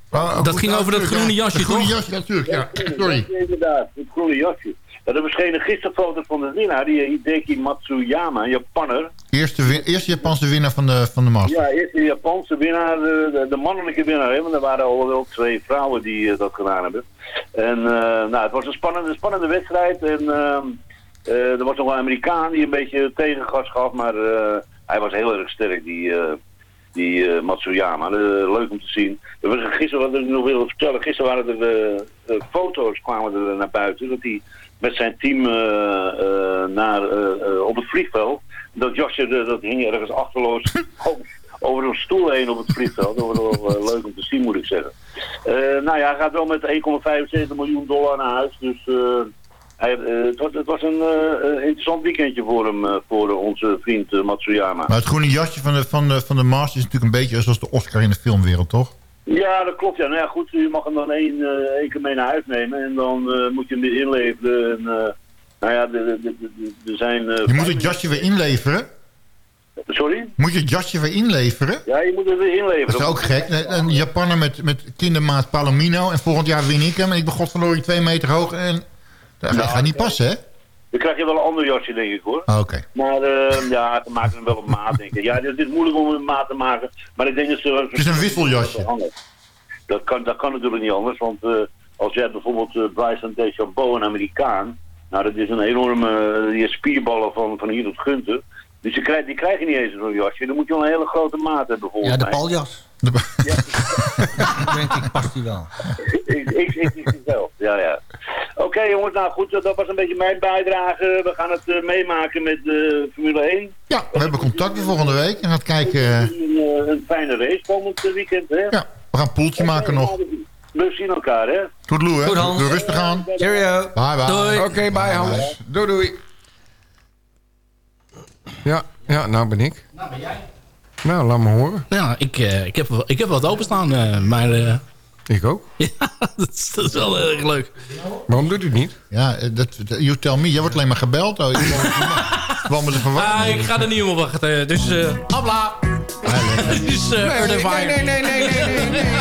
Dat ging over dat groene jasje, Het groene toch? jasje, natuurlijk, ja. Sorry. Ja, inderdaad, het groene jasje. Ja, er verschenen gisteren foto's van de winnaar, die Hideki Matsuyama, een Japanner. Eerste, eerste Japanse winnaar van de, van de Masters. Ja, eerst de Japanse winnaar, de, de, mannelijke winnaar, hè, want er waren al wel twee vrouwen die eh, dat gedaan hebben. En eh, nou, het was een spannende, spannende wedstrijd en ehm, eh, er was nog een Amerikaan die een beetje tegengas gaf, maar eh, hij was heel erg sterk, die, eh, die eh, Matsuyama. Eh, leuk om te zien. Er gisteren, wat ik nog wil vertellen, gisteren waren er eh, foto's kwamen er naar buiten, dat hij met zijn team naar, op het vliegveld, dat jasje dat hing ergens achterloos over, een stoel heen op het vliegveld. Dat was wel leuk om te zien, moet ik zeggen. Nou ja, hij gaat wel met 1,75 miljoen dollar naar huis, dus... hij, eh, het, was, het was een eh, eh, interessant weekendje voor hem, voor onze vriend Matsuyama. Maar het groene jasje van de, van, de, van de Masters is natuurlijk een beetje zoals de Oscar in de filmwereld, toch? Ja, dat klopt. Ja. Nou ja, goed, je mag hem dan één, één keer mee naar huis nemen en dan moet je hem weer inleveren. En, nou ja, er zijn... Je moet het jasje weer inleveren. Sorry? Moet je het jasje weer inleveren? Ja, je moet het weer inleveren. Dat is ook gek. Een een Japaner met, met kindermaat Palomino. En volgend jaar win ik hem. En ik ben godverloren twee meter hoog. En dat gaat- gaat niet passen, hè? Dan krijg je wel een ander jasje, denk ik hoor. Ah, Oké. Maar eh, ja, ze maken hem wel op maat, denk ik. Ja, het is moeilijk om een maat te maken. Maar ik denk dat ze... Het is een wisseljasje. Dat kan, dat kan natuurlijk niet anders, want eh, als jij bijvoorbeeld eh, Bryson DeChambeau, een Amerikaan... Nou, dat is een enorme... eh, die heeft spierballen van, van hier tot Gunter. Dus die krijg, die krijg je niet eens zo'n jasje. Dan moet je wel een hele grote maat hebben, volgens Ja, de mij. paljas. denk ik past die wel. ik, ik, ik, ik zelf, ja, ja. Oké jongens, nou goed, dat was een beetje mijn bijdrage. We gaan het eh, meemaken met de Formule 1. Ja, we hebben contact voor volgende week. En gaan kijken. eh, Een, eh, een fijne race komend eh, weekend, hè? Ja, we gaan een poeltje maken nog. We zien elkaar, hè? Toedeloe, hè? Goed, Hans. Doe rustig aan. Cheerio. Bye, bye. Doei. Oké, bye Hans. Doei, doei. Ja, ja, nou ben ik. Nou ben jij. Nou, laat me horen. Ja, ik, eh, ik, heb, wel- ik heb wat openstaan, eh, maar... eh, Ik ook. ja, dat is, dat is wel heel erg leuk. Waarom doet u het niet? Ja, dat, you tell me. Jij wordt alleen maar gebeld. Oh, ik kwam met een verwarring. Ah, ik ga er niet om wachten. Dus, eh habla. dus, eh Fire. nee, nee, nee, nee, nee, nee.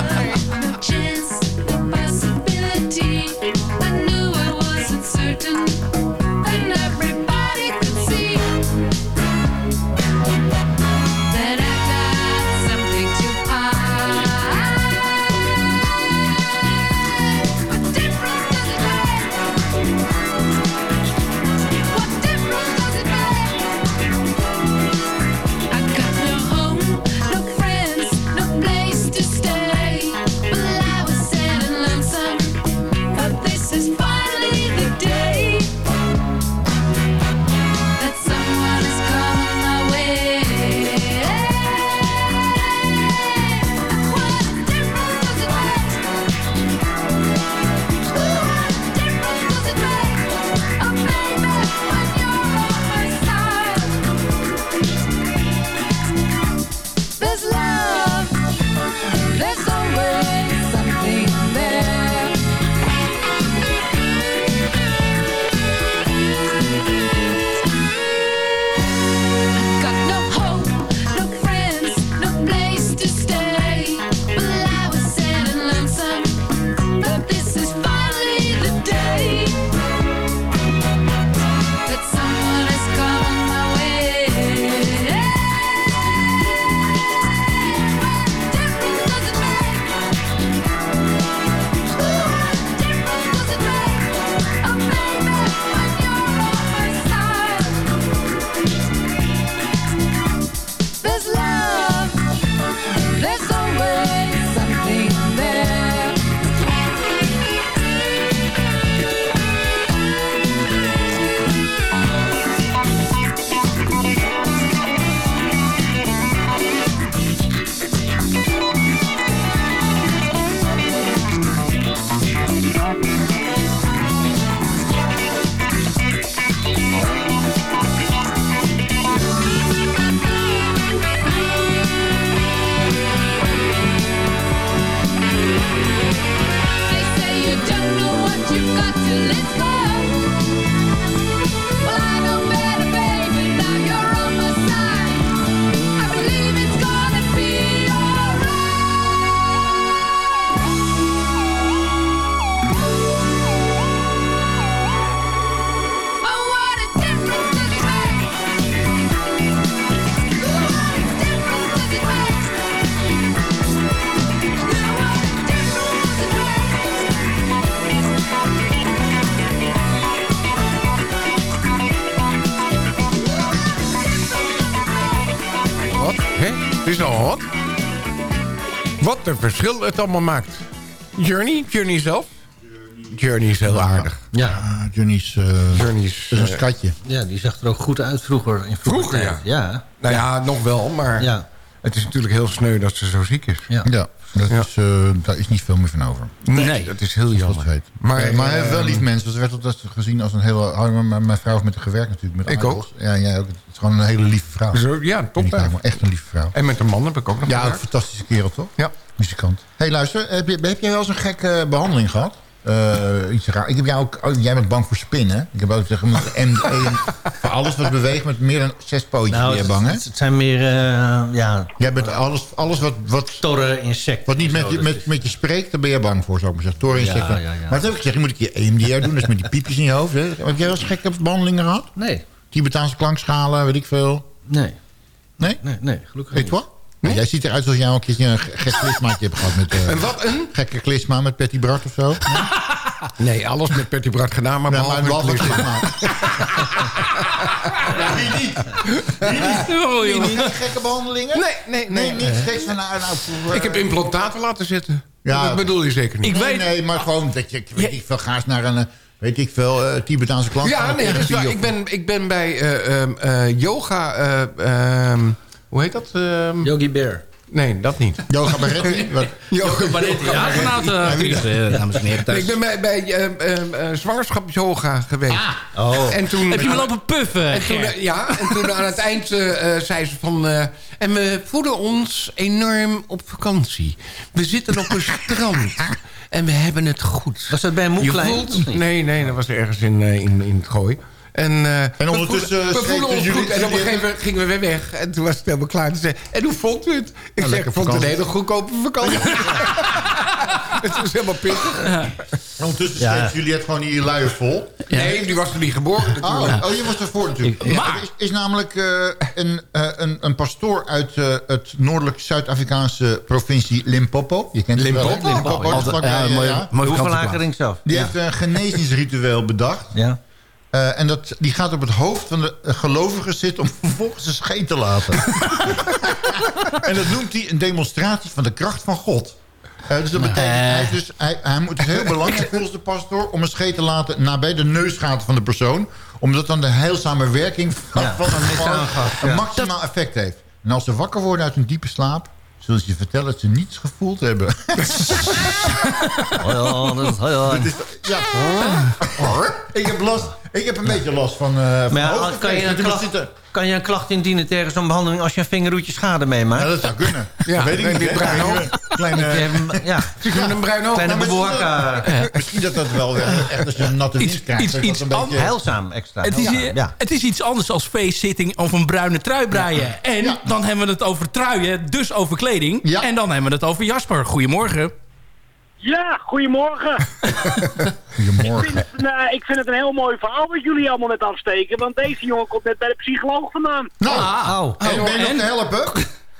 Een verschil het allemaal maakt. Journey? Journey zelf? Journey is heel aardig. Ja. Journey's, uh, Journey's is een eh, schatje. Ja, die zag er ook goed uit vroeger. In vroeger, ja. Nou ja, nog wel, maar Ja. het is natuurlijk heel sneu dat ze zo ziek is. Ja. Ja, dat Is, eh, daar is niet veel meer van over. Nee, dat is heel jammer. weet. Maar, Maar, maar hij heeft wel eh, lief mensen. Er werd altijd gezien als een hele... oh, Mijn, mijn vrouw heeft met haar gewerkt natuurlijk. Met Ik Idols. Ja, jij ook. Het is gewoon een hele lieve vrouw. Zo, ja, top. Echt een lieve vrouw. En met de man heb ik ook nog Ja, ook een fantastische kerel, toch? Ja. Muzikant. Hé, hey, luister. Heb, je, heb jij wel eens een gekke behandeling gehad? Eh, iets raar. Ik heb jou ook, oh, jij bent bang voor spinnen. Ik heb ook zeggen, MD, voor alles wat beweegt met meer dan zes pootjes ben je bang, hè? het, het zijn meer, eh, ja... Jij bent alles, alles wat, wat, Torre insecten. wat niet met je, dat met, met je spreekt, daar ben je bang voor, zou ik maar zeggen. Ja, ja, ja. Maar toen heb ik gezegd, je moet een keer EMDR doen. Dat is met die piepjes in je hoofd. Hè. Heb jij wel eens gekke behandelingen gehad? Nee. Tibetaanse klankschalen, weet ik veel. Nee. Nee? Nee, nee gelukkig Weet je wat? Jij ziet eruit alsof jij al een keertje een gek klismaatje hebt gehad. Met, eh, En wat een? Gekke klisma met Patty Bart of zo. Nee, alles met Patty Bart gedaan, maar Ja, behalve maar het behalve klisma. Ja, wie niet? Wie niet? Oh, Wie niet? Gekke behandelingen? Nee, nee, nee. Nee, niet steeds van nou, nou voor, Ik heb implantaten laten zetten. Ja. dat bedoel je zeker niet. nee, nee, maar gewoon dat je, weet ik veel, ga eens naar een, eh, weet ik veel, eh, Tibetaanse klant. Ja, nee, dat is waar. Ik ben, ik ben bij eh, ehm, eh, yoga... eh, hoe heet dat? Ehm, Yogi Bear. Nee, dat niet. Yoga Barretti. Wat? Yoga Barretti, ja, vanuit uh, dames en heren. Ik ben bij, bij uh, uh, zwangerschapsyoga geweest. Ah, oh. En toen, Heb je me lopen puffen, en toen, Ja, en toen aan het eind zei ze van... en we voelen ons enorm op vakantie. We zitten op een strand. En we hebben het goed. Was dat bij een moeklein? Voelt, nee, nee, dat was ergens in, in, in het gooi. En, uh, en ondertussen we voelen ons goed. En op een gegeven moment gingen we weer weg. En toen was het helemaal klaar. Zei, en hoe vond u het? Ik nou, zeg, ik vond het een hele goedkope vakantie. het was helemaal pittig. Ja. En ondertussen ja. steekt Juliette gewoon die luier vol. Ja. Nee, die was er niet geboren natuurlijk. Oh, oh je was ervoor natuurlijk. Ik, maar... is, is namelijk uh, een, uh, een, een pastoor uit uh, het noordelijk Zuid-Afrikaanse provincie Limpopo. Je kent Limpopo? het wel, Limpopo. Limpopo. Limpopo. Ja, ja, ja. Maar hoeveel lager linksaf? Die heeft een genezingsritueel bedacht. Ja. Uh, en dat, die gaat op het hoofd van de gelovigen zitten... om vervolgens een scheet te laten. en dat noemt hij een demonstratie van de kracht van God. Uh, dus dat betekent, hij, dus, hij, hij moet, het is heel belangrijk volgens de pastoor... om een scheet te laten nabij de neusgaten van de persoon. Omdat dan de heilzame werking van, Ja, van een, aangaf, een ja. maximaal effect heeft. En als ze wakker worden uit hun diepe slaap... zullen ze je vertellen dat ze niets gevoeld hebben. Ja, dat. Het is- ja. Ik heb last... Ik heb een beetje last van, eh van Maar ja, hoofdvlees. kan, je een klacht, zitten- kan je een klacht indienen tegen zo'n behandeling... als je een vingerroetje schade meemaakt? Ja, dat zou kunnen. Ja, weet ik niet. bruin oog. Kleine, Eh, ja, een bruin oog? kleine bewoorka. Misschien dat dat wel weer echt als je een natte wind Iets- krijgt. iets- iets een beetje... Heilzaam extra. Het is, Ja, ja. het is iets anders als feestzitting of een bruine trui breien. En Ja. dan hebben we het over truien, dus over kleding. Ja. En dan hebben we het over Jasper. Goedemorgen. Ja, goedemorgen. Goedemorgen. Ik vind, het, een, eh, ik vind het een heel mooi verhaal wat jullie allemaal net afsteken. Want deze jongen komt net bij de psycholoog vandaan. Nou, Au. en ben je nog te helpen?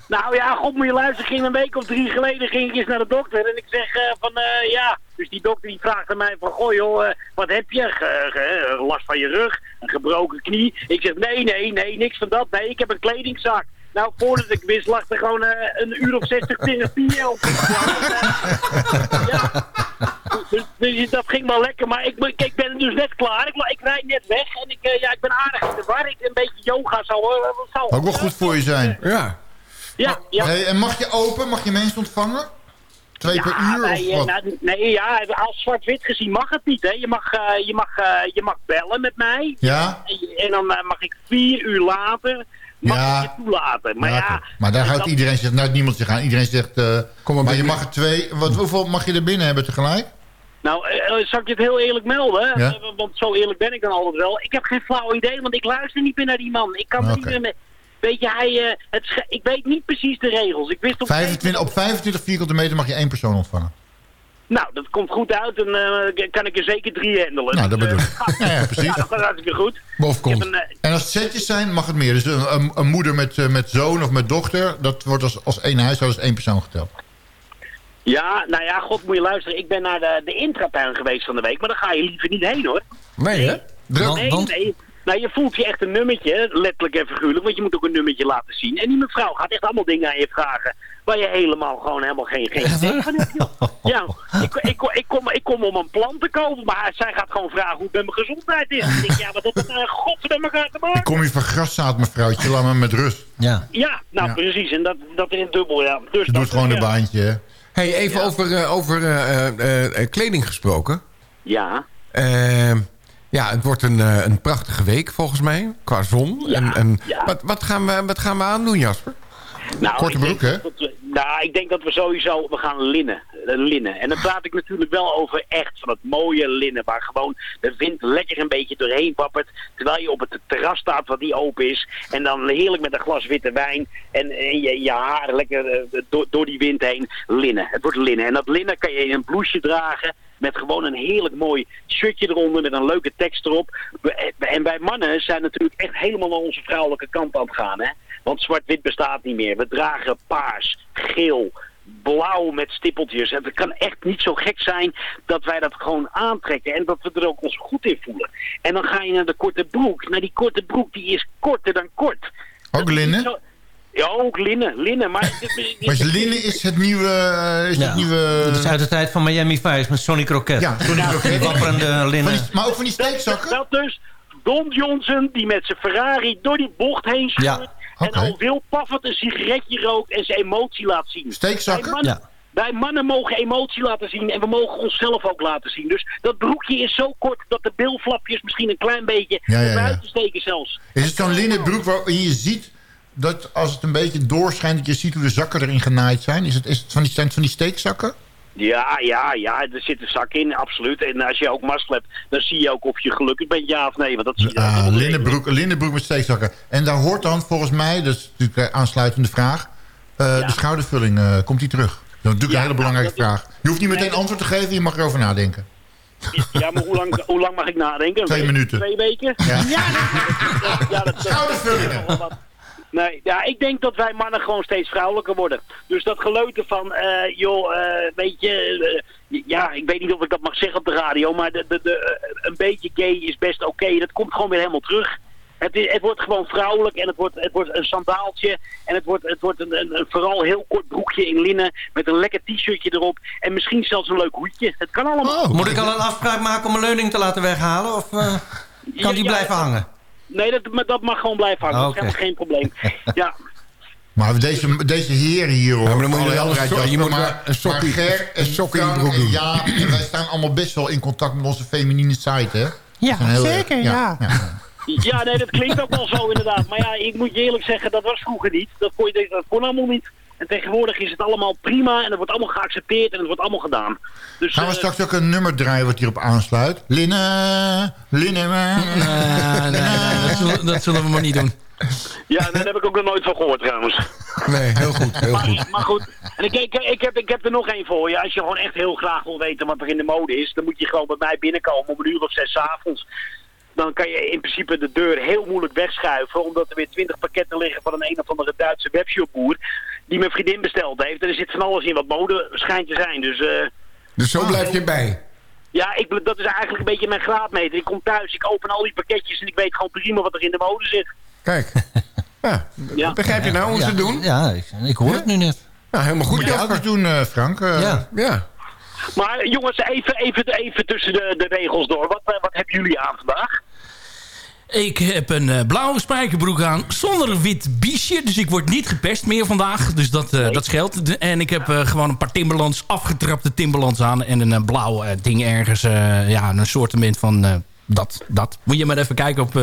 Nou ja, god moet je luisteren. Ging een week of drie geleden ging ik eens naar de dokter. En ik zeg eh, van eh, ja. Dus die dokter die vraagt aan mij van goh joh, eh, wat heb je? Ge- ge- last van je rug? Een gebroken knie? Ik zeg nee, nee, nee, niks van dat. Nee, ik heb een kledingzak. Nou, voordat ik wist lag er gewoon eh, een uur of zestig therapie op. ja. Dus, dus dat ging wel lekker, maar ik, ik, ik ben dus net klaar. Ik, ik rijd net weg en ik, eh, ja, ik ben aardig in de war. Ik, een beetje yoga zou, zou Ook wel goed voor je zijn. Ja. Ja, ja. Hey, en mag je open? Mag je mensen ontvangen? Twee per uur? nee, Of eh, wat? nou, nee, ja, als zwart-wit gezien mag het niet. Hè. Je, mag, eh, je, mag, eh, je mag bellen met mij. Ja? En, dan mag ik vier uur later mag Ja. je toelaten. Maar Ja, maar daar houdt iedereen zich, nou niemand zich aan. Iedereen zegt, eh, Kom maar maar je mag er twee. Wat, hoeveel mag je er binnen hebben tegelijk? Nou, eh, zal ik je het heel eerlijk melden? Ja? Want zo eerlijk ben ik dan altijd wel. Ik heb geen flauw idee, want ik luister niet meer naar die man. Ik kan er Oké. niet meer mee. Weet je, hij, eh, het ik weet niet precies de regels. Ik wist op een gegeven 25, op 25 vierkante meter mag je één persoon ontvangen. Nou, dat komt goed uit en eh, kan ik er zeker drie handelen. Nou, dat Dus, bedoel eh, ik. gaat- Ja, ja, precies. Ja, dat gaat hartstikke goed. Boven Ik heb komt. een, eh, En als het setjes zijn, mag het meer. Dus een, een, een moeder met, eh, met zoon of met dochter, dat wordt als, als één huishouden als één persoon geteld. Ja, nou ja, god moet je luisteren. Ik ben naar de, de intratuin geweest van de week, maar daar ga je liever niet heen hoor. Nee, hè? Druk. Nee, nee. Nou, je voelt je echt een nummertje, letterlijk en figuurlijk, want je moet ook een nummertje laten zien. En die mevrouw gaat echt allemaal dingen aan je vragen, waar je helemaal gewoon helemaal geen, geen van hebt. joh. Ja, ik, ik, ik, kom, ik kom om een plan te kopen, maar zij gaat gewoon vragen hoe het met mijn gezondheid is. Ik denk, ja, wat het nou met elkaar te maken? Ik kom hier van graszaad, mevrouwtje, laat me met rust. Ja. Ja, nou Ja. precies, en dat, dat is dubbel, ja. Dus Je dat doet gewoon een baantje, hè. Hey, even over, eh, over eh, eh, eh, kleding gesproken. Ja. Eh, ja, het wordt een, eh, een prachtige week volgens mij, qua zon. Ja, en, en ja. Wat, wat, gaan we, wat gaan we aandoen, Jasper? Nou, Korte broek, hè? nou, ik denk dat we sowieso, we gaan linnen. eh, linnen. En dan praat ik natuurlijk wel over echt van het mooie linnen. Waar gewoon de wind lekker een beetje doorheen wappert. Terwijl je op het terras staat wat die open is. En dan heerlijk met een glas witte wijn. En, en je, je haar lekker eh, door, door die wind heen linnen. Het wordt linnen. En dat linnen kan je in een blouseje dragen. Met gewoon een heerlijk mooi shirtje eronder. Met een leuke tekst erop. We- En wij mannen zijn natuurlijk echt helemaal naar onze vrouwelijke kant aan het gaan. Hè? Want zwart-wit bestaat niet meer. We dragen paars, geel, blauw met stippeltjes. En het kan echt niet zo gek zijn dat wij dat gewoon aantrekken. En dat we er ook ons goed in voelen. En dan ga je naar de korte broek. Nou, die korte broek die is korter dan kort. Ook linnen? Ja, ook linnen. linnen maar linnen is het nieuwe... eh, Is Ja. het nieuwe Dat is uit de tijd van Miami Vice met Sonny Croquet. Ja, Sonny wapperende linnen. die- maar ook van die steekzakken? Dat dus. Don Johnson die met zijn Ferrari door die bocht heen scheurt. Ja. En al wil Paffert een sigaretje rookt en zijn emotie laat zien. Steekzakken? Wij mannen, wij mannen mogen emotie laten zien en we mogen onszelf ook laten zien. Dus dat broekje is zo kort dat de bilflapjes misschien een klein beetje Ja, ja, ja. buiten steken zelfs. Is het zo'n linnen broek waarin je ziet dat als het een beetje doorschijnt... dat je ziet hoe de zakken erin genaaid zijn? Is het, is het van, die, zijn het van die steekzakken? Ja, ja, ja, er zit een zak in, absoluut. En als je ook mazzel hebt, dan zie je ook of je gelukkig bent, ja of nee. Want dat zie je Ah, linnenbroek, linnenbroek met steekzakken. En daar hoort dan volgens mij, dat is natuurlijk een aansluitende vraag... eh, de schoudervulling, eh, komt die terug? Dat is natuurlijk een hele belangrijke vraag. Je hoeft niet meteen antwoord te geven, je mag erover nadenken. Ja, maar hoe lang, hoe lang mag ik nadenken? Twee minuten. Twee weken? Ja. dat, ja, dat, Schoudervullingen. Nee, ja, ik denk dat wij mannen gewoon steeds vrouwelijker worden. Dus dat geleuten van, eh, joh, eh, weet je, eh, ja, ik weet niet of ik dat mag zeggen op de radio, maar de, de, de, een beetje gay is best oké. Dat komt gewoon weer helemaal terug. Het, is, het wordt gewoon vrouwelijk en het wordt, het wordt een sandaaltje en het wordt, het wordt een, een, een vooral heel kort broekje in linnen met een lekker t-shirtje erop en misschien zelfs een leuk hoedje. Het kan allemaal. Moet ik al een afspraak maken om een leuning te laten weghalen? Of kan die Ja, blijven hangen? Nee, dat, dat mag gewoon blijven hangen. Dat is helemaal geen probleem. Ja. Maar deze, deze heren hier hoor. maar dan moet je wel een je moet maar, een sokkie- maar Ger en sokkie in en Ja, wij staan allemaal best wel in contact met onze feminine site, hè? Ja, zeker, ja. Ja, nee, dat klinkt ook wel zo inderdaad. Maar ja, ik moet je eerlijk zeggen, dat was vroeger niet. Dat kon, je, dat kon allemaal niet. En tegenwoordig is het allemaal prima en het wordt allemaal geaccepteerd en het wordt allemaal gedaan. Dus, Gaan we eh, straks ook een nummer draaien wat hierop aansluit? Linnen, linnen. Nee, nee, nee, dat, zullen, dat zullen we maar niet doen. Ja, daar heb ik ook nog nooit van gehoord trouwens. Nee, heel goed, heel goed. Maar, maar goed, en ik, ik, ik, heb, ik heb er nog één voor je. Als je gewoon echt heel graag wil weten wat er in de mode is, dan moet je gewoon bij mij binnenkomen om een uur of zes 's avonds. Dan kan je in principe de deur heel moeilijk wegschuiven, omdat er weer twintig pakketten liggen van een een of andere Duitse webshopboer die mijn vriendin besteld heeft. En er zit van alles in wat mode schijnt te zijn. Dus eh, Dus zo blijf je bij. ja, ik, dat is eigenlijk een beetje mijn graadmeter. Ik kom thuis, ik open al die pakketjes en ik weet gewoon prima wat er in de mode zit. Kijk. Ja, Ja. begrijp je nou hoe ze Ja, doen? Ja, ik, ik hoor het nu net. Nou, helemaal goed, Moet je ook doen, eh, Frank. Eh, Ja. Ja. Maar jongens, even, even, even tussen de, de regels door. Wat, wat hebben jullie aan vandaag? Ik heb een eh, blauwe spijkerbroek aan zonder een wit biesje. Dus ik word niet gepest meer vandaag. Dus dat, eh, dat scheelt. De- En ik heb eh, gewoon een paar Timberlands, afgetrapte Timberlands aan. En een blauw ding ergens. ja, een soortement van dat, dat. Moet je maar even kijken op eh,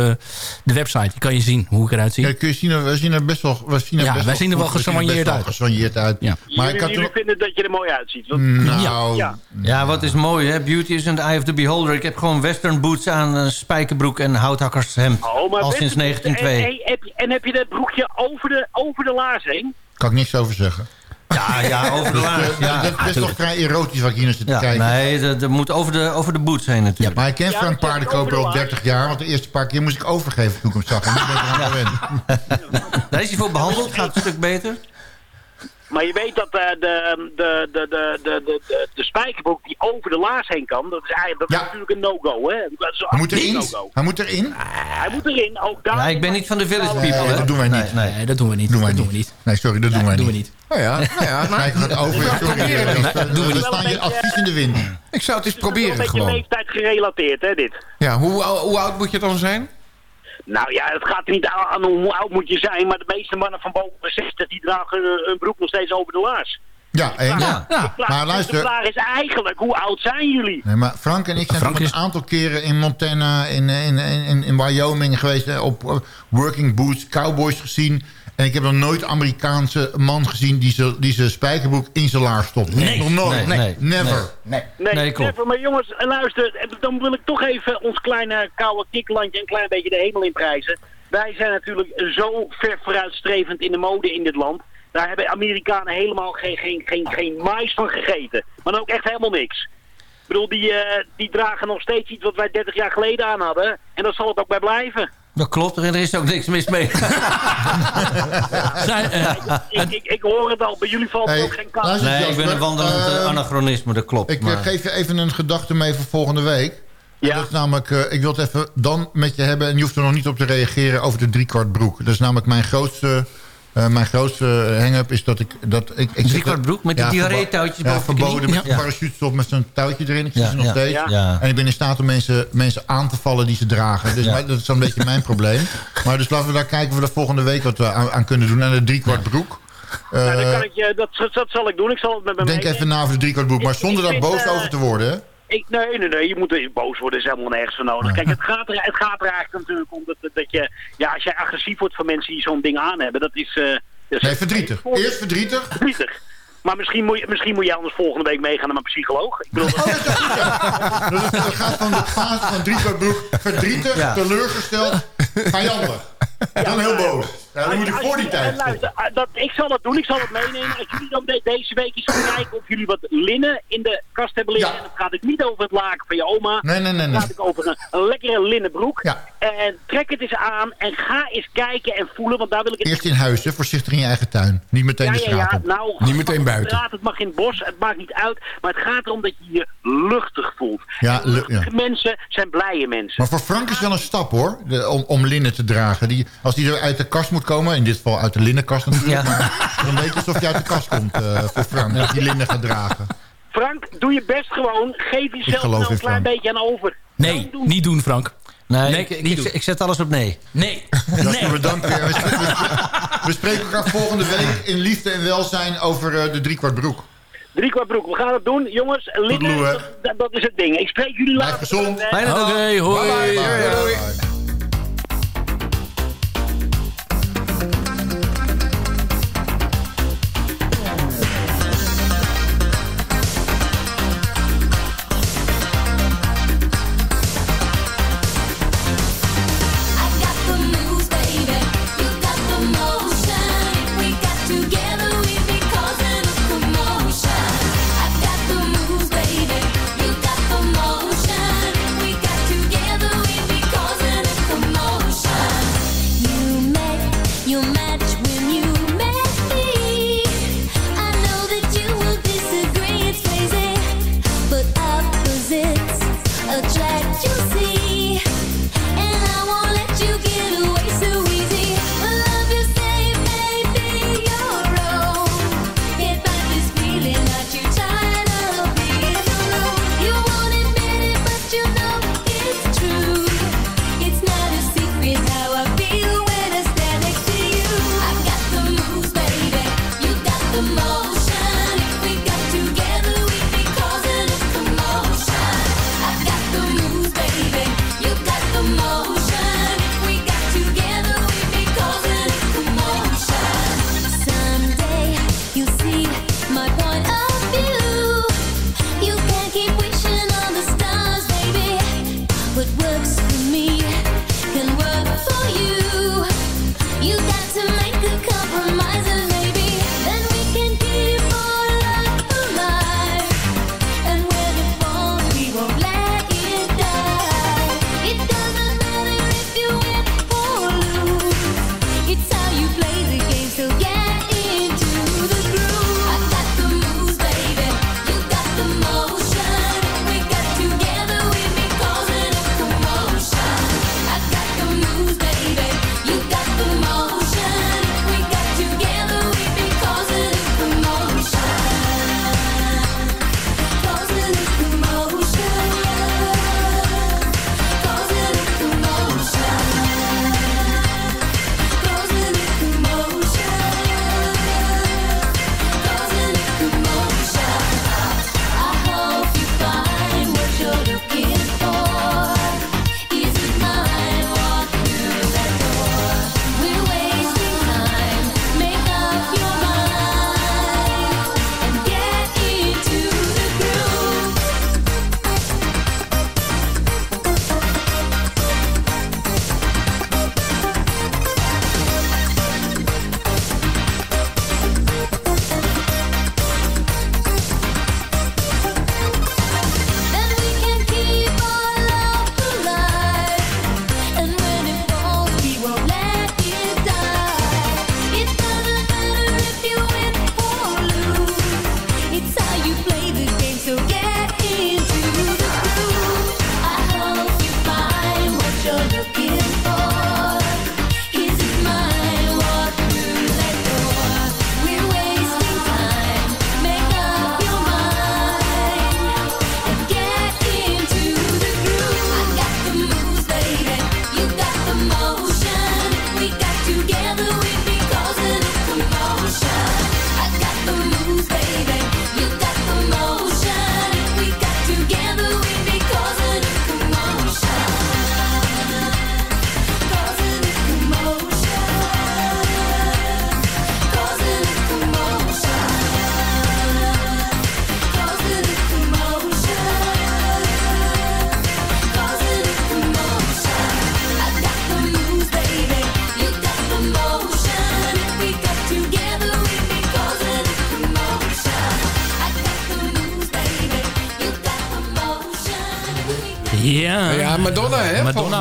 de website. Dan kan je zien hoe ik eruit zie. Ja, kun je zien, we zien er best wel, we zien er Ja, best wij zien er wel goed, we zien er gesoigneerd uit. gesoigneerd uit. Ja. Maar ik jullie had jullie er, vinden dat je er mooi uitziet. Want- nou, Ja. Ja, wat is mooi, hè? Beauty is in the eye of the beholder. Ik heb gewoon western boots aan, een spijkerbroek en houthakkershemd. Oh, maar al sinds 1902. En, je- en heb je dat broekje over de, over de laars heen? kan ik niks over zeggen. Ja, ja, over de laars. Ja, dat is toch vrij erotisch wat ik hier naar zit te ja, kijken. nee, dat, dat moet over de, over de boots heen natuurlijk. Maar ik ken Ja, Frank Paardenkoper al over de 30 jaar. Want de eerste paar keer moest ik overgeven toen ik hem zag. En nu ben ik gewend. Daar is hij voor behandeld, gaat een stuk beter. Maar je weet dat eh, de, de, de, de, de, de, de spijkerbroek die over de laars heen kan, dat is, eigenlijk, natuurlijk een no-go. Hij moet erin. Hij moet erin. Hij moet erin. Ook daar. Ik ben niet van de village people. Nee, dat doen wij niet. Nee, dat doen we niet. Dat doen we niet. Nee, sorry, dat doen wij niet. Dat Doen we niet. Nou ja, nou ja, maar, nou, het over. Nou, dat, nou, doen we staan je advies in de wind. Ik zou het eens proberen gewoon. Het is een beetje leeftijd gerelateerd, hè, dit. Ja, hoe, hoe oud moet je dan zijn? Nou ja, het gaat er niet aan, hoe oud moet je zijn, maar de meeste mannen van boven de 60 die dragen hun, hun broek nog steeds over de laars. Ja. Ja, ja. De vraag- Maar De luister. vraag is eigenlijk, hoe oud zijn jullie? Nee, maar Frank en ik zijn Frank is- een aantal keren in Montana, in, in, in, in, in Wyoming geweest. eh, Op eh, working boots, cowboys gezien. En ik heb nog nooit een Amerikaanse man gezien die zijn die zijn spijkerbroek in zijn laars stopt. Nee. Nog nooit. Nee, nee, Never. Nee, Nee, klopt. never. maar jongens, eh, luister, eh, dan wil ik toch even ons kleine koude kiklandje een klein beetje de hemel in prijzen. Wij zijn natuurlijk zo ver vooruitstrevend in de mode in dit land. Daar hebben Amerikanen helemaal geen, geen, geen, geen mais van gegeten. Maar dan ook echt helemaal niks. Ik bedoel, die, eh, die dragen nog steeds iets wat wij 30 jaar geleden aan hadden. En daar zal het ook bij blijven. Dat klopt, er is ook niks mis mee. Eh, Ik, ik, ik hoor het al, bij jullie valt Hey, ook geen kans. luister, Nee, ik ben een wandelend eh, Ehm, anachronisme, dat klopt. Ik eh, maar- geef je even een gedachte mee voor volgende week. Ja. Dat is namelijk, eh, ik wil het even dan met je hebben... en je hoeft er nog niet op te reageren over de driekwart broek. Dat is namelijk mijn grootste Eh, mijn grootste hang-up is dat ik... Dat ik, ik driekwart broek met die verbo- diarree-touwtjes Ja, boven de verboden met Ja. een parachutestop met zo'n touwtje erin. Ik zie Ja, ze nog ja. steeds. Ja. Ja. En ik ben in staat om mensen, mensen aan te vallen die ze dragen. Dus Ja. maar dat is een beetje mijn probleem. Maar dus laten we daar kijken of we er volgende week wat we aan, aan kunnen doen. En de driekwart broek. Eh, Nou, dan kan ik je, dat, dat zal ik doen. Ik zal het met mijn denk even na over de driekwart broek. Maar zonder ik daar vind, boos eh, over te worden. Ik, nee, nee, nee, je moet er boos worden, is helemaal nergens voor nodig. Kijk, het gaat, er, het gaat er eigenlijk natuurlijk om dat, dat, dat je, ja, als jij agressief wordt van mensen die zo'n ding aan hebben, dat is... eh, dat is Nee, verdrietig. Eerst verdrietig. Verdrietig. Maar misschien moet, je, misschien moet jij anders volgende week meegaan naar mijn psycholoog. Ik bedoel, Dus het gaat van de fase van broek. Verdrietig, Ja. teleurgesteld, vijandig. Dan heel boos. Ja, dan moet ik Als voor die tijd. eh, luister, eh, dat, ik zal dat doen, ik zal het meenemen. Als jullie dan de- deze week eens gaan kijken of jullie wat linnen in de kast hebben liggen. En dan gaat het niet over het laken van je oma. Nee, nee, nee, Dan gaat het over een, een lekkere linnen broek. En trek het eens aan en ga eens kijken en voelen, want daar wil ik het Eerst in huis, hè, voorzichtig in je eigen tuin. Niet meteen ja, de ja, straat ja, nou, Niet meteen buiten. Straat, het mag in het bos, het maakt niet uit. Maar het gaat erom dat je je luchtig voelt. Ja, lu- ja. Luchtige mensen zijn blije mensen. Maar voor Frank is wel een stap hoor, de- om, om linnen te dragen. Die, als die er uit de kast moet komen, in dit geval uit de linnenkast natuurlijk. Maar het is een beetje alsof je uit de kast komt eh, voor Frank, als die linnen gaat dragen. Frank, doe je best gewoon. Geef jezelf in een klein Frank. beetje aan over. Nee, niet doen Frank. Nee, Nee, ik, ik, niet ik, doen. ik zet alles op nee. Nee. Dat bedankt weer. We, we- we spreken elkaar volgende week in liefde en welzijn over eh, de driekwart broek. Drie kwart broek, we gaan het doen. Jongens, linnen, dat, dat- dat is het ding. Ik spreek jullie Blijf later. gezond. Fijne dag. Oké, hoi. Bye, bye, bye,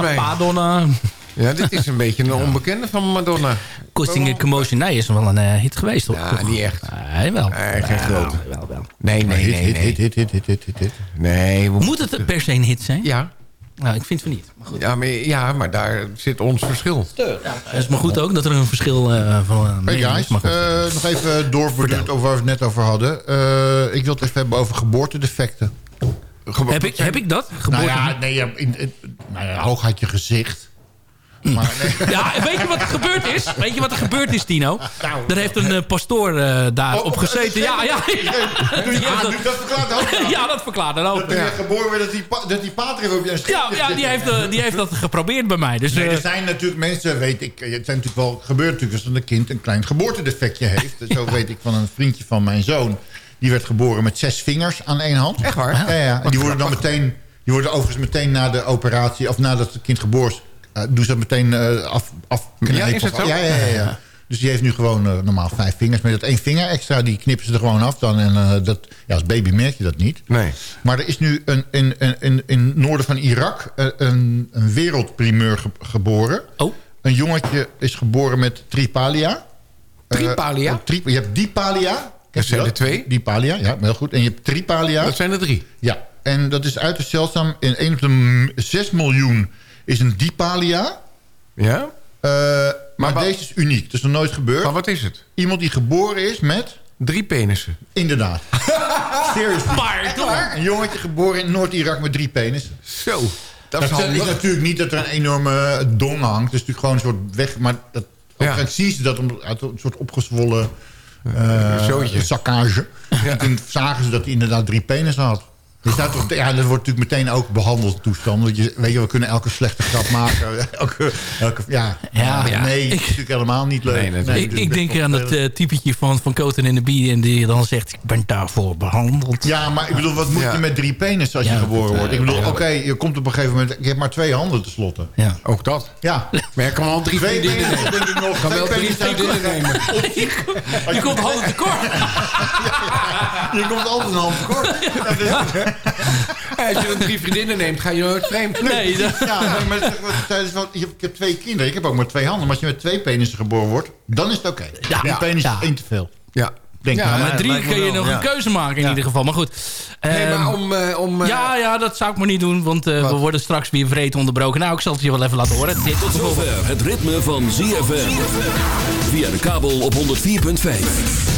Madonna. Ja, dit is een beetje een onbekende van Madonna. A Commotion. Nee, is wel een eh, hit geweest, toch? Ja, niet echt. Nee, wel. Nee, geen grote. Wel, wel. Nee, nee, Hit, nee. hit, nee. hit, hit, hit, hit, hit, hit, hit. Nee, we- Moet het per se een hit zijn? Ja. Nou, ik vind van niet. Maar goed. Ja, maar, ja, maar daar zit ons verschil. Het is maar goed ook dat er een verschil eh, van uh, Hey guys, eh, nog even doorverduurd over waar we het net over hadden. Eh, ik wil het even hebben over geboortedefecten. heb, ik, heb ik dat? Geboorte? Nou ja, nee, ja, in, in- nou ja, hoogheid je gezicht. Maar, nee. Ja, weet je wat er gebeurd is? Weet je wat er gebeurd is, Tino? Er heeft een eh, pastoor eh, daar Nou. Oh, op gezeten. Ja, ja. Ah, dat- doe- dat verklaart ook. Ja, dat verklaart dan ook. Dat je geboren werd dat die, dat die pater op je Ja, ja die, heeft, eh, die heeft dat geprobeerd bij mij. Dus, Nee, er zijn natuurlijk mensen, weet ik, het zijn natuurlijk wel gebeurt natuurlijk als een kind een klein geboortedefectje heeft. Zo weet ik van een vriendje van mijn zoon. Die werd geboren met zes vingers aan één hand. Echt waar? Ja, ja. En die worden dan meteen, die worden overigens meteen na de operatie, of nadat het kind geboren is, eh, doen ze dat meteen eh, af, afknijpen. Ja, is het zo? Ja, ja, ja, ja. Dus die heeft nu gewoon eh, normaal vijf vingers. Met dat één vinger extra, die knippen ze er gewoon af dan. En dat, ja, als baby merk je dat niet. Nee. Maar er is nu een, in, in, in, noorden van Irak een, een wereldprimeur ge- geboren. Oh. Een jongetje is geboren met tripalia. Tripalia? Tri- je hebt dipalia. Dat zijn er twee. Dipalia, ja, heel goed. En je hebt tripalia. Dat zijn er drie. Ja, en dat is uiterst zeldzaam. In 1 op de m- 6 miljoen is een dipalia. Ja? Eh, maar deze is uniek. Dat is nog nooit gebeurd. Maar wat is het? Iemand die geboren is met... Drie penissen. Inderdaad. Seriously. Pardon. Een jongetje geboren in Noord-Irak met drie penissen. Zo. Dat Dat is natuurlijk niet dat er een enorme dong hangt. Het is natuurlijk gewoon een soort weg. Maar dat, Ja. ook zien ze dat uit een soort opgezwollen saccage. En toen zagen ze dat hij inderdaad drie penissen had. Je toch, ja, dat wordt natuurlijk meteen ook behandeld toestand. Want je, weet je, we kunnen elke slechte grap maken. Elke, elke, ja, Ja, ja. nee, Ik- is natuurlijk helemaal niet leuk. Nee, ik, dus ik denk aan het eh, typetje van, van Koten in de Bie... en die dan zegt, ik ben daarvoor behandeld. Ja, maar ik bedoel, wat moet Ja. je met drie penissen als Ja, je geboren dat, wordt? eh, Ik bedoel, ja. oké, je komt op een gegeven moment... Ik heb maar twee handen tenslotte. Ja. Ook dat. Ja. Maar je kan wel drie Twee vriendinnen penissen nemen. denk ik nog. kan Twee wel drie vriendinnen nemen. Je komt handen tekort. Je komt altijd een hand tekort. Als je dan drie vriendinnen neemt, ga je nooit vreemd. Nee, dat- Ja, nee, maar het is wat- tijdens wat- ik heb- twee kinderen. Ik heb ook maar twee handen. Maar als je met twee penissen geboren wordt, dan is het oké. Ja. Penissen Ja. is één te veel. Ja. Denk Ja. Maar maar- met drie kun je wel, nog ja. een keuze maken in Ja. ieder geval. Maar goed. Nee, Ehm, maar om... eh, om eh, ja, ja, dat zou ik maar niet doen. Want eh, we worden straks weer vreed onderbroken. Nou, ik zal het je wel even laten horen. Dit Tot zover het ritme van ZFM. Via de kabel op 104.5.